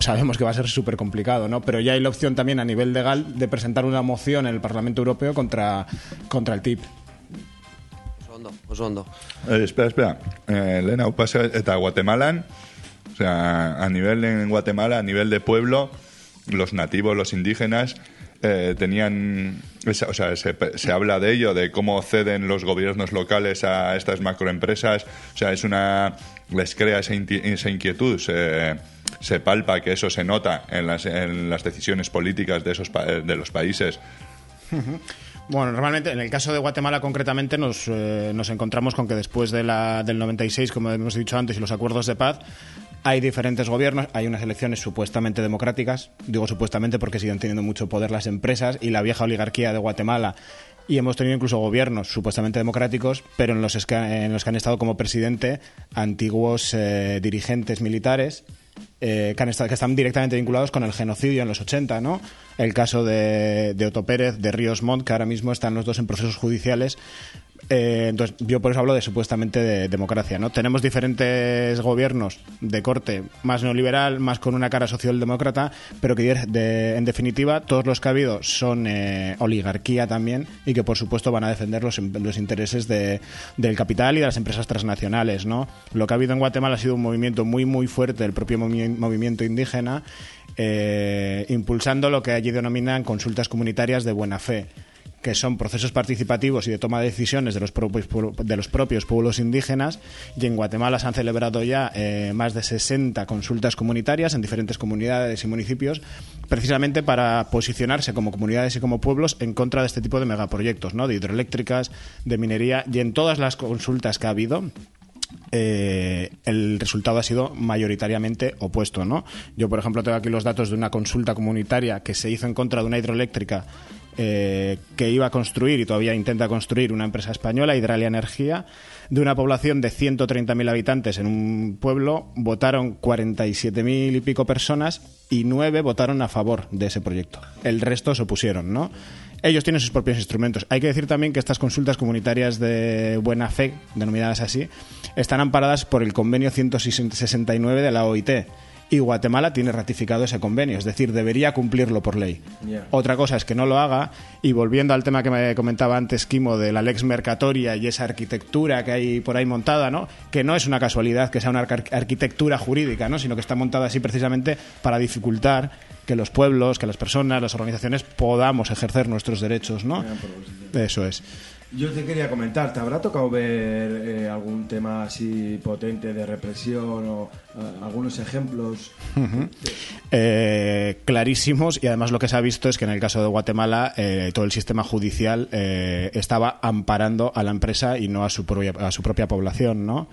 Sabemos que va a ser súper complicado, ¿no? Pero ya hay la opción también a nivel legal de presentar una moción en el Parlamento Europeo contra, contra el TIP. Oso ondo, oso ondo. Eh, espera, espera. Eh, Lena, hau pasa eta Guatemalan, o sea, a nivel en Guatemala, a nivel de pueblo, los nativos, los indígenas, eh, tenían, esa- o sea, se, se habla de ello, de cómo ceden los gobiernos locales a estas macroempresas, o sea, es una, les crea esa, inquietud, se, se palpa que eso se nota en las, en las decisiones políticas de esos pa- de los países. Bueno, normalmente en el caso de Guatemala concretamente nos, eh, nos encontramos con que después de la, del 96, como hemos dicho antes, y los acuerdos de paz, hay diferentes gobiernos, hay unas elecciones supuestamente democráticas, digo supuestamente porque siguen teniendo mucho poder las empresas y la vieja oligarquía de Guatemala. Y hemos tenido incluso gobiernos supuestamente democráticos, pero en los, en los que han estado como presidente antiguos eh, dirigentes militares eh, que, estado- que están directamente vinculados con el genocidio en los 80, ¿no? El caso de, de Otto Pérez, de Ríos Montt, que ahora mismo están los dos en procesos judiciales. Eh, entonces, yo por eso hablo de supuestamente de democracia, ¿no? Tenemos diferentes gobiernos de corte más neoliberal, más con una cara socialdemócrata, pero que en definitiva todos los que ha habido son eh, oligarquía también y que por supuesto van a defender los, los intereses de- del capital y de las empresas transnacionales, ¿no? Lo que ha habido en Guatemala ha sido un movimiento muy muy fuerte del propio movi- movimiento indígena eh, impulsando lo que allí denominan consultas comunitarias de buena fe que son procesos participativos y de toma de decisiones de los propios, pueblo- de los propios pueblos indígenas y en Guatemala se han celebrado ya eh, más de 60 consultas comunitarias en diferentes comunidades y municipios precisamente para posicionarse como comunidades y como pueblos en contra de este tipo de megaproyectos, ¿no? de hidroeléctricas, de minería y en todas las consultas que ha habido eh, el resultado ha sido mayoritariamente opuesto. ¿no? Yo, por ejemplo, tengo aquí los datos de una consulta comunitaria que se hizo en contra de una hidroeléctrica eh, que iba a construir y todavía intenta construir una empresa española, Hidralia Energía, de una población de 130.000 habitantes en un pueblo, votaron 47.000 y pico personas y nueve votaron a favor de ese proyecto. El resto se opusieron, ¿no? Ellos tienen sus propios instrumentos. Hay que decir también que estas consultas comunitarias de buena fe, denominadas así, están amparadas por el convenio 169 de la OIT. Y Guatemala tiene ratificado ese convenio, es decir, debería cumplirlo por ley. Otra cosa es que no lo haga. Y volviendo al tema que me comentaba antes, Kimo, de la lex mercatoria y esa arquitectura que hay por ahí montada, ¿no? Que no es una casualidad que sea una arquitectura jurídica, ¿no? Sino que está montada así precisamente para dificultar que los pueblos, que las personas, las organizaciones podamos ejercer nuestros derechos, ¿no? Eso es. Yo te quería comentar, ¿te habrá tocado ver eh, algún tema así potente de represión o eh, algunos ejemplos? Eh, clarísimos y además lo que se ha visto es que en el caso de Guatemala eh, todo el sistema judicial estaba amparando a la empresa y no a su propia, a su propia población, ¿no?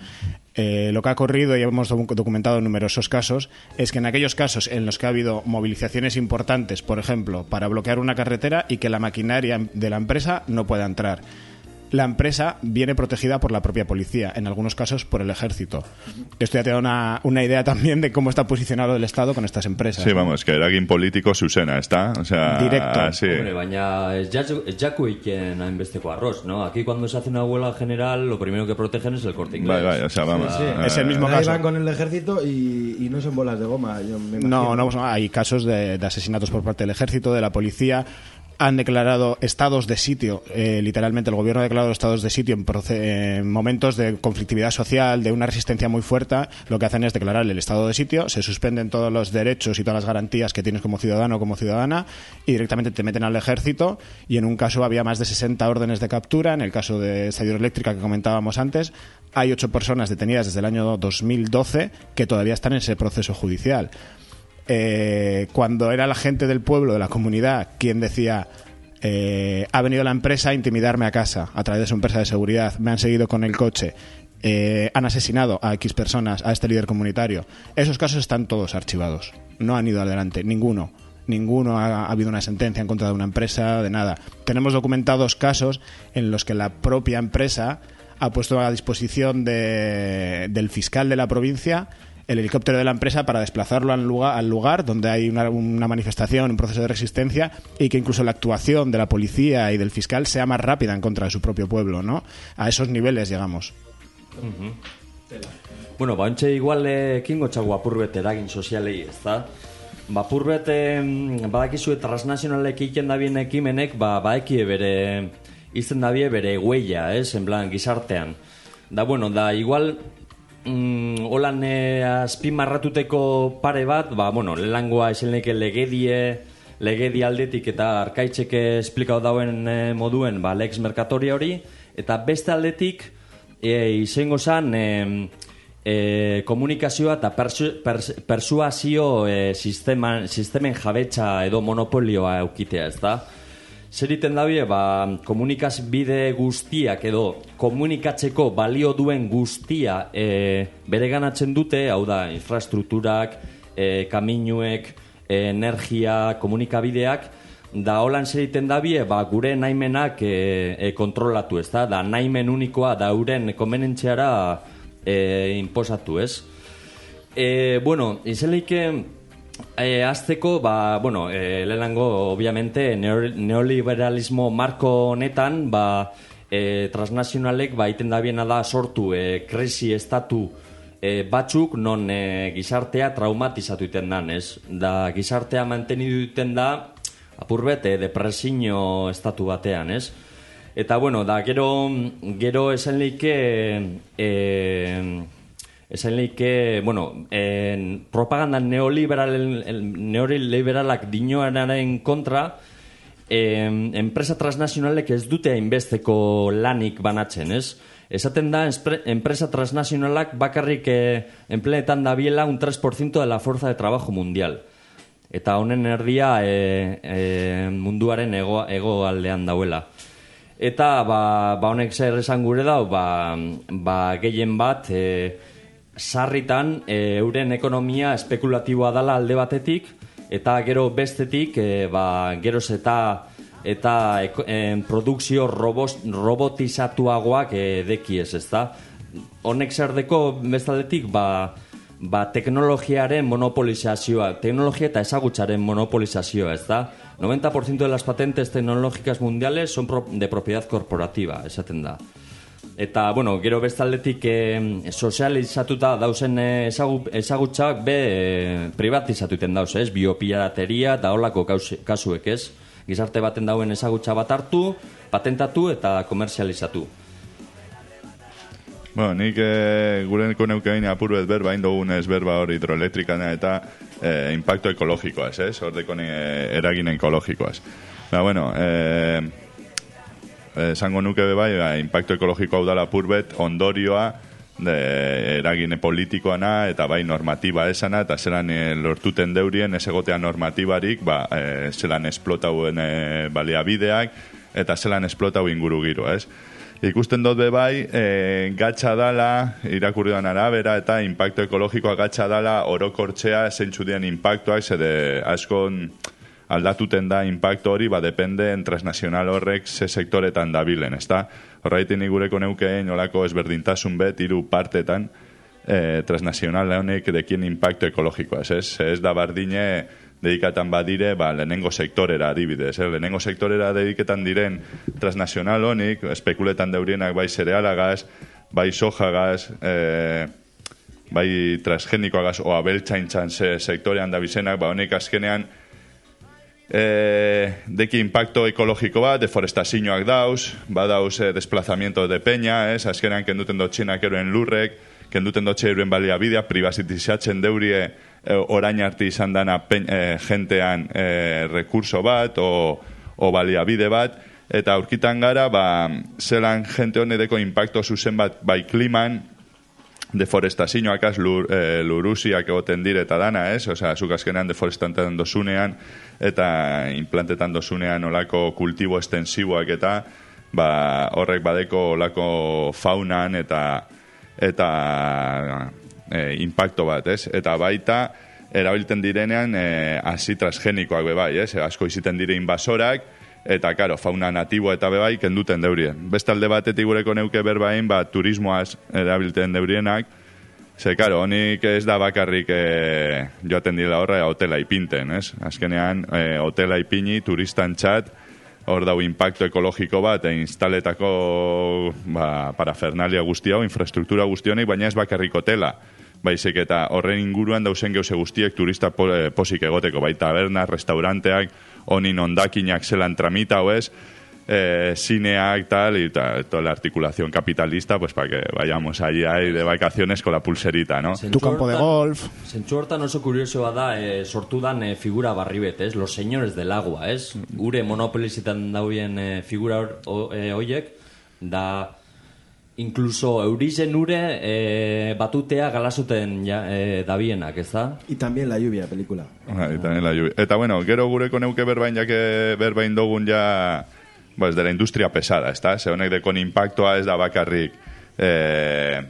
Lo que ha ocurrido y hemos docu- documentado numerosos casos es que en aquellos casos en los que ha habido movilizaciones importantes, por ejemplo, para bloquear una carretera y que la maquinaria de la empresa no pueda entrar. La empresa viene protegida por la propia policía, en algunos casos por el ejército. Esto ya te da una, una idea también de cómo está posicionado el Estado con estas empresas. Sí, vamos, que eragin político zuzena, ¿está? O sea, Directo. Sí. Hombre, baina jaku iken hainbesteko arroz, ¿no? Aquí cuando se hace una huelga general, lo primero que protegen es el corte inglés. Bai, bai, o sea, vamos. Sí, Es el mismo Ahí caso. van con el ejército y, y no son bolas de goma. Yo me No, no, hay casos de, de asesinatos por parte del ejército, de la policía. Han declarado estados de sitio, eh, literalmente el gobierno ha declarado estados de sitio en, en momentos de conflictividad social, de una resistencia muy fuerte. Lo que hacen es declarar el estado de sitio, se suspenden todos los derechos y todas las garantías que tienes como ciudadano o como ciudadana y directamente te meten al ejército. Y en un caso había más de 60 órdenes de captura. En el caso de esta hidroeléctrica que comentábamos antes, hay ocho personas detenidas desde el año 2012 que todavía están en ese proceso judicial eh, cuando era la gente del pueblo, de la comunidad, quien decía, eh, ha venido la empresa a intimidarme a casa a través de su empresa de seguridad, me han seguido con el coche, eh, han asesinado a X personas, a este líder comunitario. Esos casos están todos archivados, no han ido adelante, ninguno. Ninguno ha, ha habido una sentencia en contra de una empresa, de nada. Tenemos documentados casos en los que la propia empresa ha puesto a disposición de- del fiscal de la provincia el helicóptero de la empresa para desplazarlo al lugar, al lugar donde hay una, una manifestación, un proceso de resistencia y que incluso la actuación de la policía y del fiscal sea más rápida en contra de su propio pueblo, ¿no? A esos niveles llegamos. Bueno, ba, ontxe igual eh, kingo txagu apurbet eragin sozialei, ez da? Ba, apurbet eh, badakizue transnazionalek egiten dabien ekimenek, ba, baekie bere, izten dabie bere huella, ez, en plan, gizartean. Da, bueno, da, igual, mm, holan eh, azpimarratuteko pare bat, ba, bueno, lehenangoa esenleke legedie, legedi aldetik eta arkaitzeke esplikau dauen eh, moduen, ba, lex merkatoria hori, eta beste aldetik, e, izango zan, e, e, komunikazioa eta persu, pers, persuazio e, sisteman, sistemen jabetza edo monopolioa eukitea, ez da? Zer iten dabie, ba, komunikazbide guztiak edo komunikatzeko balio duen guztia e, bere ganatzen dute, hau da, infrastrukturak, e, kaminuek, e, energia, komunikabideak, da holan zer egiten dabie, ba, gure naimenak e, e, kontrolatu, ez da? Da naimen unikoa da euren konbenentziara e, imposatu, ez? E, bueno, izeleike e, azteko, ba, bueno, e, lehenango, obviamente, neo- neoliberalismo marko honetan, ba, e, transnazionalek, ba, iten dabiena da sortu e, krisi estatu e, batzuk non e, gizartea traumatizatu iten dan, ez? Da, gizartea mantenidu duten da, apurbet, e, depresio estatu batean, ez? Eta, bueno, da, gero, gero esan leike, e, esan leike, bueno, en, propaganda neoliberal, el, neoliberalak dinoanaren kontra, em, enpresa transnazionalek ez dute hainbesteko lanik banatzen, ez? Esaten da, enpresa transnazionalak bakarrik eh, enpleetan dabiela un 3% de la fuerza de trabajo mundial. Eta honen erdia e, e, munduaren ego, ego aldean dauela. Eta ba, ba honek zer esan gure dau, ba, ba gehien bat e, sarritan e, euren ekonomia espekulatiboa dala alde batetik, eta gero bestetik, e, ba, geroz eta eta em, produkzio robos, robotizatuagoak e, dekiez, ezta? Honek zer deko bestaldetik, ba, ba, teknologiaren monopolizazioa, teknologia eta ezagutzaren monopolizazioa, ez da? 90% de las patentes tecnológicas mundiales son de propiedad corporativa, esaten da. Eta, bueno, gero bestaldetik eh, sozializatuta dauzen eh, ezagu, ezagutzak be eh, privatizatuten dauz, ez? Biopirateria eta holako kasuek, ez? Gizarte baten dauen ezagutza bat hartu, patentatu eta komerzializatu. Bueno, nik e, gureko neukein apurbet berba indogunez berba hori hidroelektrikana eta e, impacto ekologikoaz, ez? Hordeko e, eragin ekologikoaz. Ba, bueno, e, esango nuke be bai, ba, impacto ekologiko hau dala apurbet ondorioa de eragine politikoana eta bai normatiba esana eta zelan e, lortuten deurien ez egotea normatibarik ba, e, zelan esplotauen e, baliabideak eta zelan esplotau inguru giro, ez? Ikusten dut be bai, e, gatsa dala, irakurri dan arabera, eta impacto ekologikoa gatsa dala orokortzea zeintzu dien impactoak, zede askon aldatuten da impacto hori, ba, depende en transnacional horrek ze sektoretan dabilen, ezta? Horraitin igureko neukeen olako ezberdintasun bet, hiru partetan, eh, transnacional honek dekien impacto ekologikoa, ez? Ez, da bardine dedikatan badire, ba, lehenengo sektorera adibidez, eh? lehenengo sektorera dediketan diren transnacional honik, espekuletan deurienak bai zerealagaz, bai sojagaz, eh, bai transgenikoagaz, o abeltzaintzan ze sektorean da bizenak, ba, honek azkenean, eh, deki impacto ekologiko bat, deforestazioak dauz, badauz eh, desplazamiento de peña, ez, azkenean kenduten dotxinak eroen lurrek, kenduten dotxe eroen baliabidea, privatizatzen deurie eh, orain arte izan dana peñ, eh, jentean eh, rekurso bat, o, o baliabide bat, eta aurkitan gara, ba, zelan jente honeteko impacto zuzen bat bai kliman, deforestazioak az lur, e, lurusiak egoten dire eta dana, ez? Osea, zuk azkenean deforestantan dozunean eta implantetan dozunean olako kultibo estensiboak eta ba, horrek badeko olako faunan eta eta e, impacto bat, ez? Eta baita erabilten direnean e, transgenikoak be bai, ez? Asko iziten dire invasorak, eta karo, fauna natibo eta bebai kenduten deurien. Beste alde batetik gureko neuke berbain, ba, turismoaz erabilten deurienak, Ze, karo, honik ez da bakarrik e, joaten dila horra hotela ipinten, ez? Azkenean, e, hotela ipini, turistan txat, hor dau impacto ekologiko bat, e, instaletako ba, parafernalia guzti hau, infrastruktura guzti honek, baina ez bakarrik hotela. Baizik eta horren inguruan dauzen geuse guztiek turista po, e, posik egoteko, bai taberna, restauranteak, honin ondakinak zelan tramita, o ez, eh, cineac, tal, y ta- toda la articulación capitalista, pues para que vayamos allí ahí de vacaciones con la pulserita, ¿no? Tu campo de golf. Zentzu hortan oso kuriosoa da e, sortu dan e, figura barri bet, ez? Los señores del agua, ez? Gure monopolizitan dauen e, figura hor- o, e, hoiek, da incluso eurizen ure e, batutea galasuten ja, e, dabienak, ez da? Y también la lluvia, película. Bai, también la lluvia. Eta bueno, gero gureko neuke berbain, ja que berbain dogun ja, pues de la industria pesada, ezta? Ze honek dekon impactoa ez da bakarrik eh,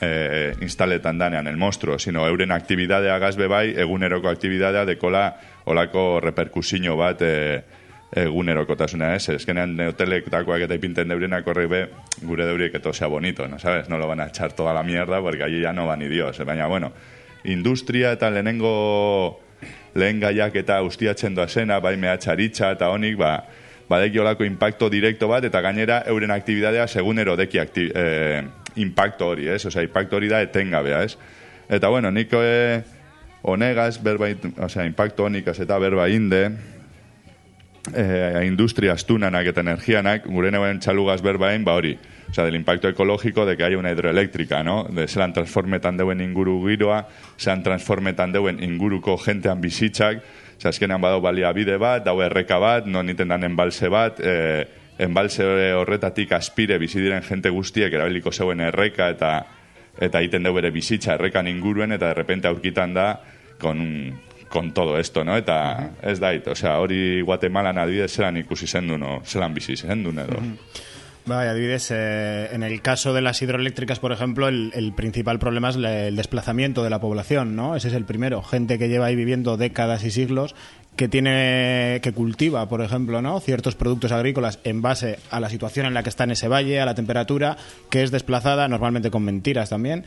eh, instaletan danean el monstruo, sino euren aktibidadea gazbe bai, eguneroko aktibidadea dekola olako reperkusio bat eh, egunerokotasuna, ez? Eskenean hoteletakoak eta ipinten deurenak horrek be, gure deuriek eto sea bonito, ¿no sabes? No lo van a echar toda la mierda porque allí ya no va ni Dios. Baina, bueno, industria eta lehenengo lehen gaiak eta ustiatzen doazena, bai mehatxaritza eta honik, ba, badeki olako impacto direkto bat, eta gainera euren aktibidadea segunero deki akti, eh, impacto hori, ez? Osea, impacto hori da etengabea, ez? Eta bueno, nik eh, honegaz, berba, osea, impacto honikaz eta berba inde, eh, industria astunanak eta energianak, gure neuen txalugaz berbain, ba hori, o sea, del impacto ecológico de que haya una hidroeléctrica, ¿no? De zelan transformetan deuen inguru giroa, zelan transformetan deuen inguruko jentean bizitzak, Osea, azkenean badau baliabide bat, dau erreka bat, non iten dan enbalse bat, eh, enbalse horretatik aspire bizi diren jente guztiek erabiliko zeuen erreka eta eta egiten deu bere bizitza errekan inguruen eta de repente aurkitan da con, con todo esto, no? Eta ez dait, osea, hori Guatemalan adibidez zelan ikusi zendu, no? Zelan bizi edo. Vaya, adibidez, eh, en el caso de las hidroeléctricas, por ejemplo, el, el principal problema es el desplazamiento de la población, ¿no? Ese es el primero. Gente que lleva ahí viviendo décadas y siglos, que tiene, que cultiva, por ejemplo, ¿no? Ciertos productos agrícolas en base a la situación en la que está en ese valle, a la temperatura, que es desplazada, normalmente con mentiras también.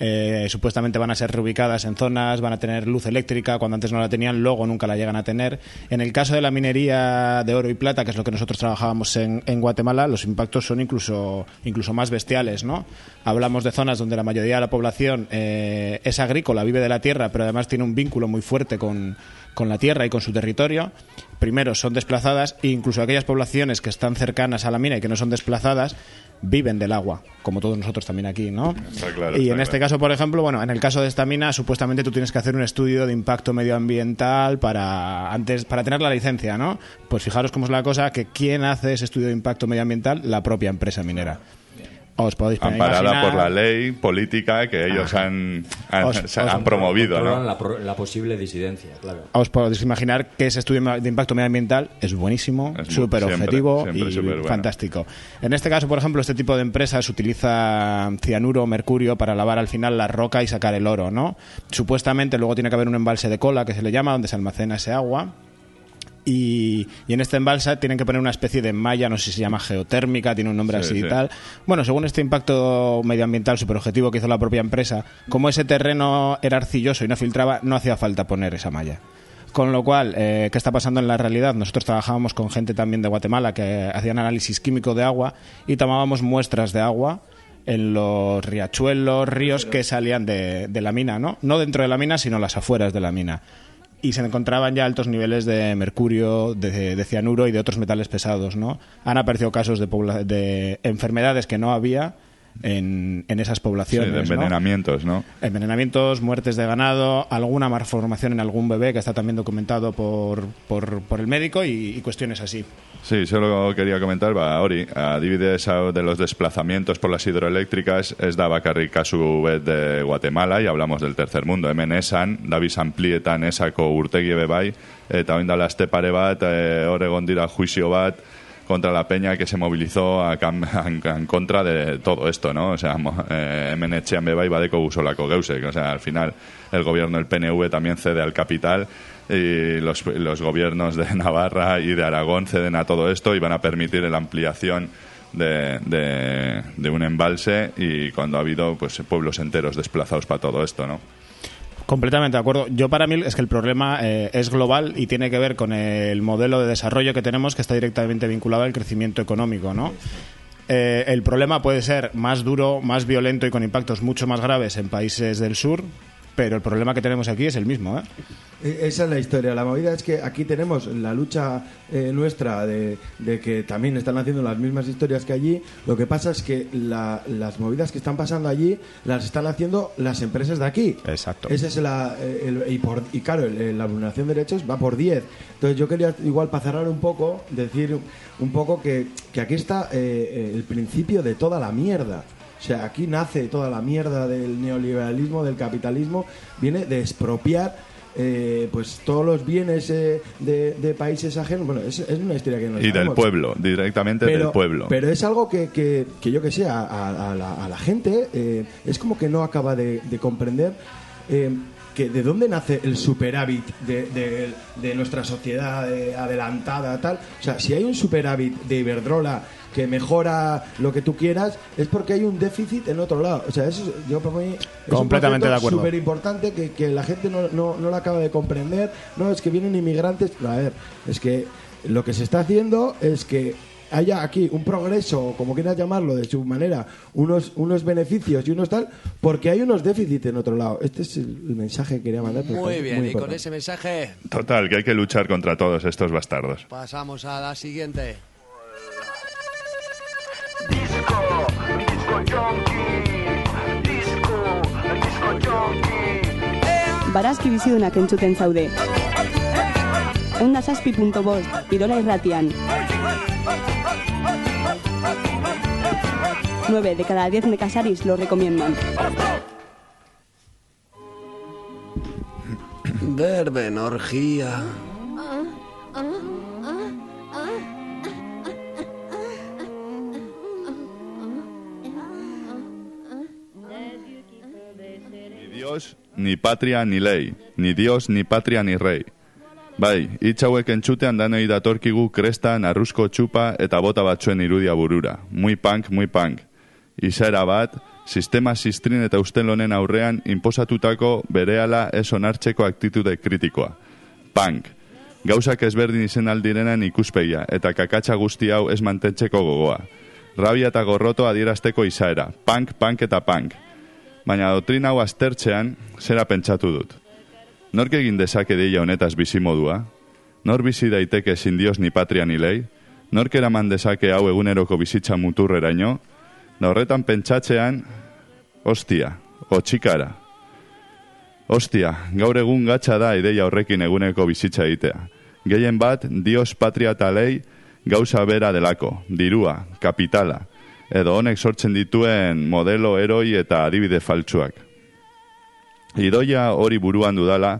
Eh, supuestamente van a ser reubicadas en zonas, van a tener luz eléctrica cuando antes no la tenían, luego nunca la llegan a tener. En el caso de la minería de oro y plata, que es lo que nosotros trabajábamos en, en Guatemala, los impactos son incluso, incluso más bestiales, ¿no? Hablamos de zonas donde la mayoría de la población eh, es agrícola, vive de la tierra, pero además tiene un vínculo muy fuerte con, con la tierra y con su territorio. Primero son desplazadas e incluso aquellas poblaciones que están cercanas a la mina y que no son desplazadas viven del agua, como todos nosotros también aquí, ¿no? Está claro, y está en este claro. caso, por ejemplo, bueno, en el caso de esta mina, supuestamente tú tienes que hacer un estudio de impacto medioambiental para antes para tener la licencia, ¿no? Pues fijaros cómo es la cosa, que quién hace ese estudio de impacto medioambiental, la propia empresa minera. Os podéis Amparada imaginar- por la ley política que ellos han, han, Os- se os- han promovido, ¿no? la, pro- la posible disidencia, claro. Os podéis imaginar que ese estudio de impacto medioambiental es buenísimo, súper objetivo siempre y bueno. fantástico. En este caso, por ejemplo, este tipo de empresas utiliza cianuro o mercurio para lavar al final la roca y sacar el oro, ¿no? Supuestamente luego tiene que haber un embalse de cola que se le llama, donde se almacena ese agua. Y, y en este embalse tienen que poner una especie de malla, no sé si se llama geotérmica, tiene un nombre Sí, así sí. y tal. Bueno, según este impacto medioambiental superobjetivo que hizo la propia empresa, como ese terreno era arcilloso y no filtraba, no hacía falta poner esa malla. Con lo cual, eh, ¿qué está pasando en la realidad? Nosotros trabajábamos con gente también de Guatemala que hacían análisis químico de agua y tomábamos muestras de agua en los riachuelos, ríos que salían de, de la mina, ¿no? No dentro de la mina, sino las afueras de la mina. Y se encontraban ya altos niveles de mercurio, de, cianuro y de otros metales pesados, ¿no? Han aparecido casos de, de enfermedades que no había en, en esas Sí, poblaciones, de ¿no? envenenamientos, ¿no? Envenenamientos, muertes de ganado, alguna malformación en algún bebé que está también documentado por, por, por el médico y, y cuestiones así. Sí, solo quería comentar, ba, hori, adibidez hau de los desplazamientos por las hidroeléctricas ez da bakarrik kasu de Guatemala, y hablamos del tercer mundo, hemen esan, dabiz amplietan esako urtegi ebe bai, eta oin dala azte pare bat, eh, hor egon dira juizio bat, contra la peña que se movilizó a cam- en, contra de todo esto, ¿no? O sea, eh, hemen etxean bebai badeko gusolako geusek. O sea, al final el gobierno del PNV también cede al capital y los, los gobiernos de Navarra y de Aragón ceden a todo esto y van a permitir la ampliación de, de, de un embalse y cuando ha habido pues pueblos enteros desplazados para todo esto, ¿no? Completamente de acuerdo. Yo para mí es que el problema eh, es global y tiene que ver con el modelo de desarrollo que tenemos que está directamente vinculado al crecimiento económico, ¿no? Eh, el problema puede ser más duro, más violento y con impactos mucho más graves en países del sur, pero el problema que tenemos aquí es el mismo, ¿eh? E- Esa es la historia. La movida es que aquí tenemos la lucha eh, nuestra de, de que también están haciendo las mismas historias que allí. Lo que pasa es que la- las movidas que están pasando allí las están haciendo las empresas de aquí. Exacto. Ese es la, eh, el- y, por, y claro, el- la vulneración de derechos va por 10. Entonces yo quería igual para cerrar un poco, decir un poco que, que aquí está eh, el principio de toda la mierda. O sea, aquí nace toda la mierda del neoliberalismo, del capitalismo, viene de expropiar eh, pues todos los bienes eh, de, de países ajenos. Bueno, es, es una historia que no Y del pueblo, directamente del pueblo. Pero es algo que, que, que yo que sé, a, a- a la, a la gente eh, es como que no acaba de, de comprender que de dónde nace el superávit de, de- nuestra sociedad adelantada, tal. O sea, si hay un superávit de Iberdrola que mejora lo que tú quieras, es porque hay un déficit en otro lado. O sea, eso es- yo para mí es Completamente de acuerdo. súper importante que, que la gente no, no, no lo acaba de comprender. No, es que vienen inmigrantes. A ver, es que lo que se está haciendo es que haya aquí un progreso, o como quieras llamarlo, de su manera, unos, unos beneficios y unos tal, porque hay unos déficits en otro lado. Este es el, mensaje que quería mandar. Muy bien, y con ese mensaje Total, que hay que luchar contra todos estos bastardos. pasamos a la siguiente. Barazki bizidunak entzuten zaude. Eunda zazpi punto bost, Irola irratian. 9 de cada 10 necasaris lo recomiendan. Verben orgía. Dios, ni patria, ni ley. Ni Dios, ni patria, ni rey. Bai, hitz hauek danei datorkigu krestan, arruzko txupa eta bota batzuen irudia burura. Muy punk, muy punk. Izaera bat, sistema sistrin eta ustelonen aurrean inposatutako berehala ez onartzeko aktitude kritikoa. Punk. Gauzak ezberdin izen aldirenen ikuspegia eta kakatsa guzti hau ez mantentzeko gogoa. Rabia eta gorroto adierazteko izaera. Punk, punk eta punk. Baina doktrina hau aztertzean, zera pentsatu dut. Nork egin dezake deia honetaz bizi modua? Nor bizi daiteke sin Dios ni patria ni lei? Nork eraman dezake hau eguneroko bizitza muturreraino? Da horretan pentsatzean, ostia, otxikara. Ostia, gaur egun gatsa da ideia horrekin eguneko bizitza egitea. Gehien bat, Dios, patria eta lei gauza bera delako, dirua, kapitala, edo honek sortzen dituen modelo eroi eta adibide faltsuak. Idoia hori buruan dudala,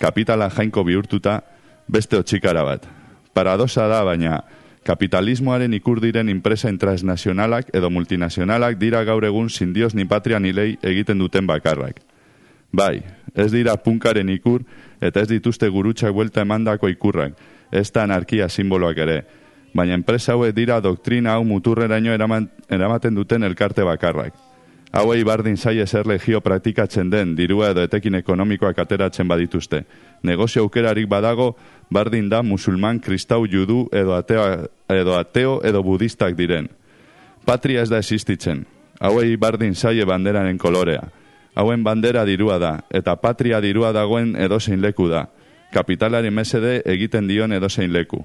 kapitala jainko bihurtuta, beste otxikara bat. Paradosa da, baina kapitalismoaren ikur diren enpresa transnazionalak edo multinazionalak dira gaur egun sin Dios ni patria ni lei egiten duten bakarrak. Bai, ez dira punkaren ikur eta ez dituzte gurutxak buelta emandako ikurrak, ez da anarkia simboloak ere. Baina enpresa hauek dira doktrina hau muturreraino eraman, eramaten duten elkarte bakarrak. Hauei bardin zaie zer legio praktikatzen den, dirua edo etekin ekonomikoak ateratzen badituzte. Negozio aukerarik badago, bardin da musulman, kristau, judu edo ateo, edo ateo edo budistak diren. Patria ez da existitzen. Hauei bardin zaie banderaren kolorea. Hauen bandera dirua da, eta patria dirua dagoen edozein leku da. Kapitalari mesede egiten dion edozein leku.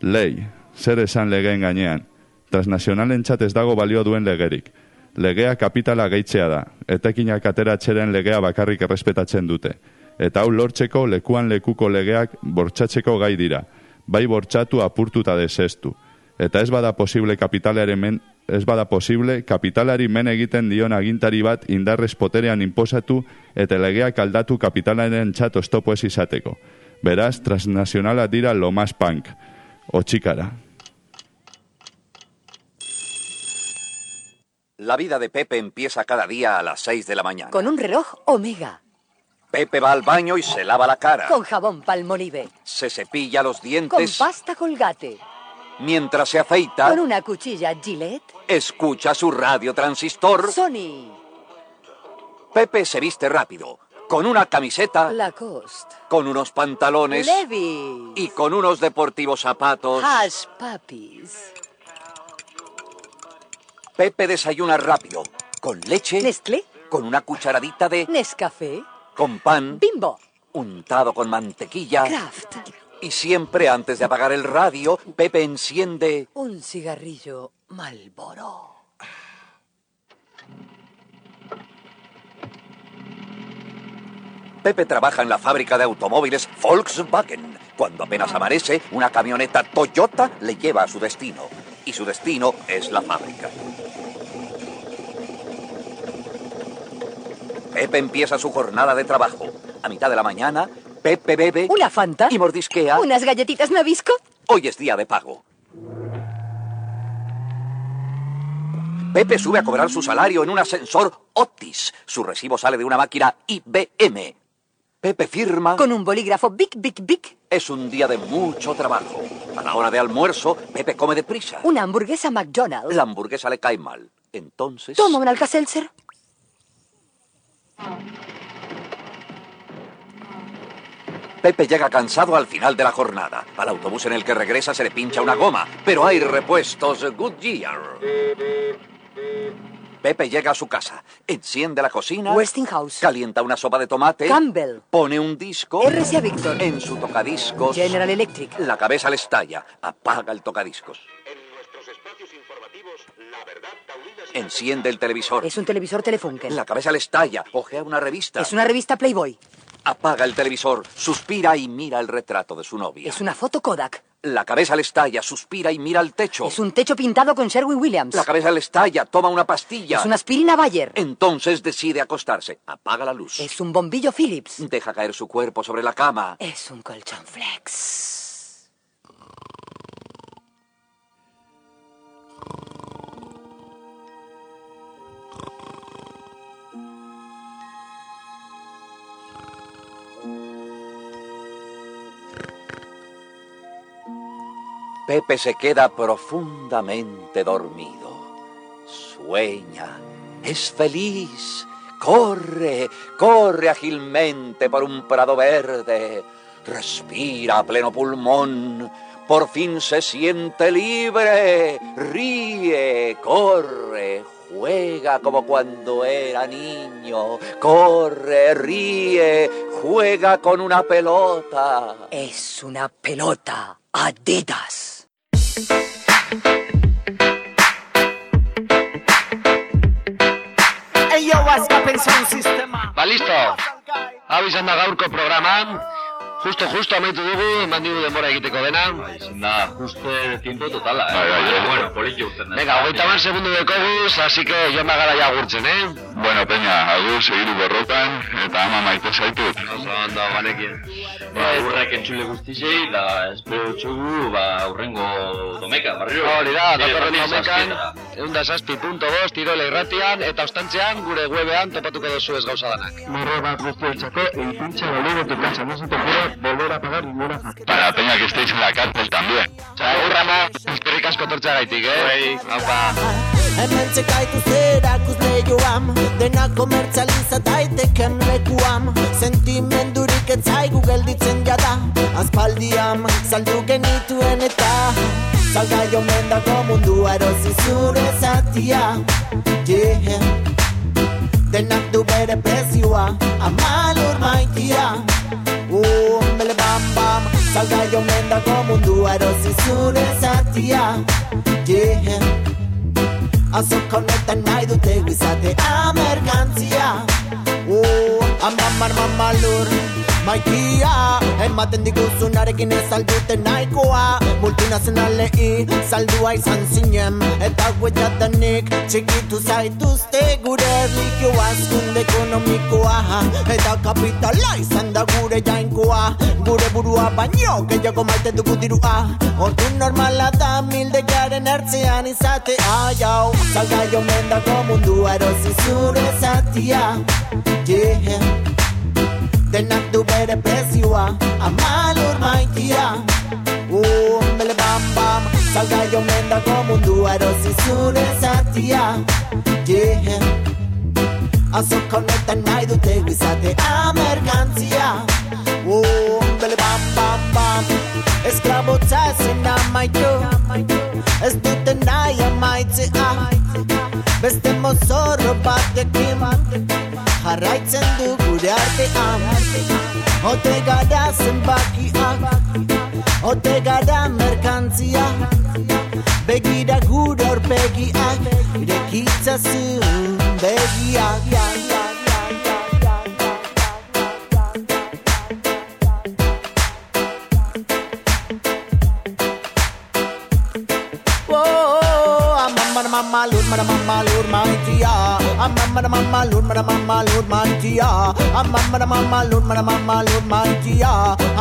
Lei, zer esan legeen gainean. Transnazionalen ez dago balio duen legerik. Legea kapitala gehitzea da, etekinak ateratzeren legea bakarrik errespetatzen dute. Eta hau lortzeko lekuan lekuko legeak bortxatzeko gai dira. Bai bortxatu apurtuta desestu. Eta ez bada posible kapitalaren men, ez bada posible kapitalari men egiten dion agintari bat indarrez poterean inposatu eta legeak aldatu kapitalaren txat oztopo ez izateko. Beraz, transnazionala dira lo más punk. Otxikara. La vida de Pepe empieza cada día a las 6 de la mañana. Con un reloj Omega. Pepe va al baño y se lava la cara. Con jabón Palmolive. Se cepilla los Con dientes pasta Colgate. Mientras se afeita, Con una cuchilla Gillette. escucha su radio transistor. Sony. Pepe se viste rápido, con una camiseta, Lacoste. con unos pantalones Levi. y con unos deportivos zapatos. Hash Puppies. Pepe desayuna rápido, con leche, Nestlé. con una cucharadita de... Nescafé. con pan, Bimbo. untado con mantequilla. Kraft. Y siempre antes de apagar el radio, Pepe enciende... Un cigarrillo Malboro. Pepe trabaja en la fábrica de automóviles Volkswagen. Cuando apenas amanece, una camioneta Toyota le lleva a su destino. Y su destino es la fábrica. Pepe empieza su jornada de trabajo. A mitad de la mañana, Pepe bebe Una Fanta. y mordisquea. Unas galletitas Nabisco. Hoy es día de pago. Pepe sube a cobrar su salario en un ascensor Otis. Su recibo sale de una máquina IBM. Pepe firma. Con un bolígrafo Big Big Big. Es un día de mucho trabajo. A la hora de almuerzo, Pepe come deprisa. Una hamburguesa McDonald's. La hamburguesa le cae mal. Entonces. Toma un Alka-Seltzer. Pepe llega cansado al final de la jornada. Al autobús en el que regresa se le pincha una goma, pero hay repuestos Goodyear. Pepe llega a su casa, enciende la cocina, Westinghouse. calienta una sopa de tomate, Campbell. pone un disco RCA Victor. en su tocadiscos. General Electric. La cabeza le estalla, apaga el tocadiscos. Enciende el televisor. Es un televisor Telefunken. La cabeza le estalla, ojea una revista. Es una revista Playboy. Apaga el televisor, suspira y mira el retrato de su novia. Es una foto Kodak. La cabeza le estalla, suspira y mira el techo. Es un techo pintado con Sherwin Williams. La cabeza le estalla, toma una pastilla. Es una aspirina Bayer. Entonces decide acostarse. Apaga la luz. Es un bombillo Philips. Deja caer su cuerpo sobre la cama. Es un colchón Flex. Pepe se queda profundamente dormido. Sueña, es feliz, corre, corre ágilmente por un prado verde, respira a pleno pulmón, por fin se siente libre, ríe, corre, juega como cuando era niño, corre, ríe, juega con una pelota. Es una pelota Adidas. Sound sistema. Ba, listo. Hau izan da gaurko programan. Justo, justo amaitu dugu, eman digu denbora egiteko dena. Izan da, justo tiempo totala, eh? Bai, bai, bai. Bueno, polillo urten da. Venga, hogeita mar segundu dekoguz, así que joan bagara ja gurtzen, eh? Bueno, Peña, agur segiru borrokan, eta ama maite zaitut. Oso ondo, banekin. Ba, urrek entzule guztizei, da espero txugu, ba, urrengo domeka, barrio. Hori da, datorren domekan, zazpietara. eunda saspi punto bost, irola irratian, eta ostantzean gure webean topatuko duzu ez gauza danak. Morro bat guztientzako, eipintxa balego tu casa. No se te ocurra volver a pagar ninguna factura. Para Peña que estéis en la cárcel también. Txau, Rama, eskerrik asko tortza gaitik, eh? Haupa. Hemen txekaitu zerakus lehioam Dena komertzializa daiteken lekuam Sentimendurik ez zaigu gelditzen jada Aspaldiam saldu genituen eta Salgai omen dago mundua erosi zure zatia Yeah Denak du bere prezioa Amalur maitia Salgai omen dago mundua erosi zure zatia Yeah. Azok honetan nahi dute izate amerkantzia Oh, amamar mamalur Maikia, ematen diguzunarekin ez aldute nahikoa. Multinazionalei saldua izan zinen. Eta guetatanik txikitu zaituzte. Gure erlikio azkunde ekonomikoa. Eta kapitala izan da gure jainkoa. Gure burua baino gehiago maite dugu dirua. Ordu normala da mildekaren ertzean izatea. Jau Salgai omen dago mundua erosi zure zatia. Yeah Denak du bere prezioa Amalur maitia Uh, mele bam bam. Salgai omen dago mundua erosi zure zatia Yeah. Azok honetan nahi dute izate amerkantzia Oh, bele bam bam bam. Esklabotza ezin amaitu Ez dute nahi amaitzea Beste mozorro batekin Jarraitzen du gure artean Ote gara zenbakiak Ote gara merkantzia Begira gure orpegiak Irekitzazun begiak Amma da mamma lud ma da lud mantia. Amma ma da mamma lud ma da mamma lud mantia.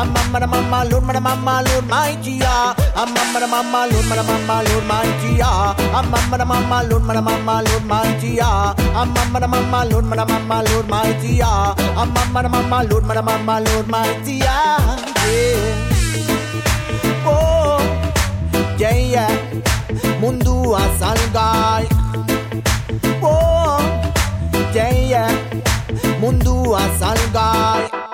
Amma ma da mamma lud ma da mamma lud mantia. Amma ma da mamma lud ma da mamma lud mantia. Amma ma da mamma lud ma da mamma lud mantia. Amma ma da mamma lud ma da lud mantia. Amma ma da mamma lud ma da lud mantia. Yeah. Oh, yeah, yeah. Mundu asalgai. Mundua salgai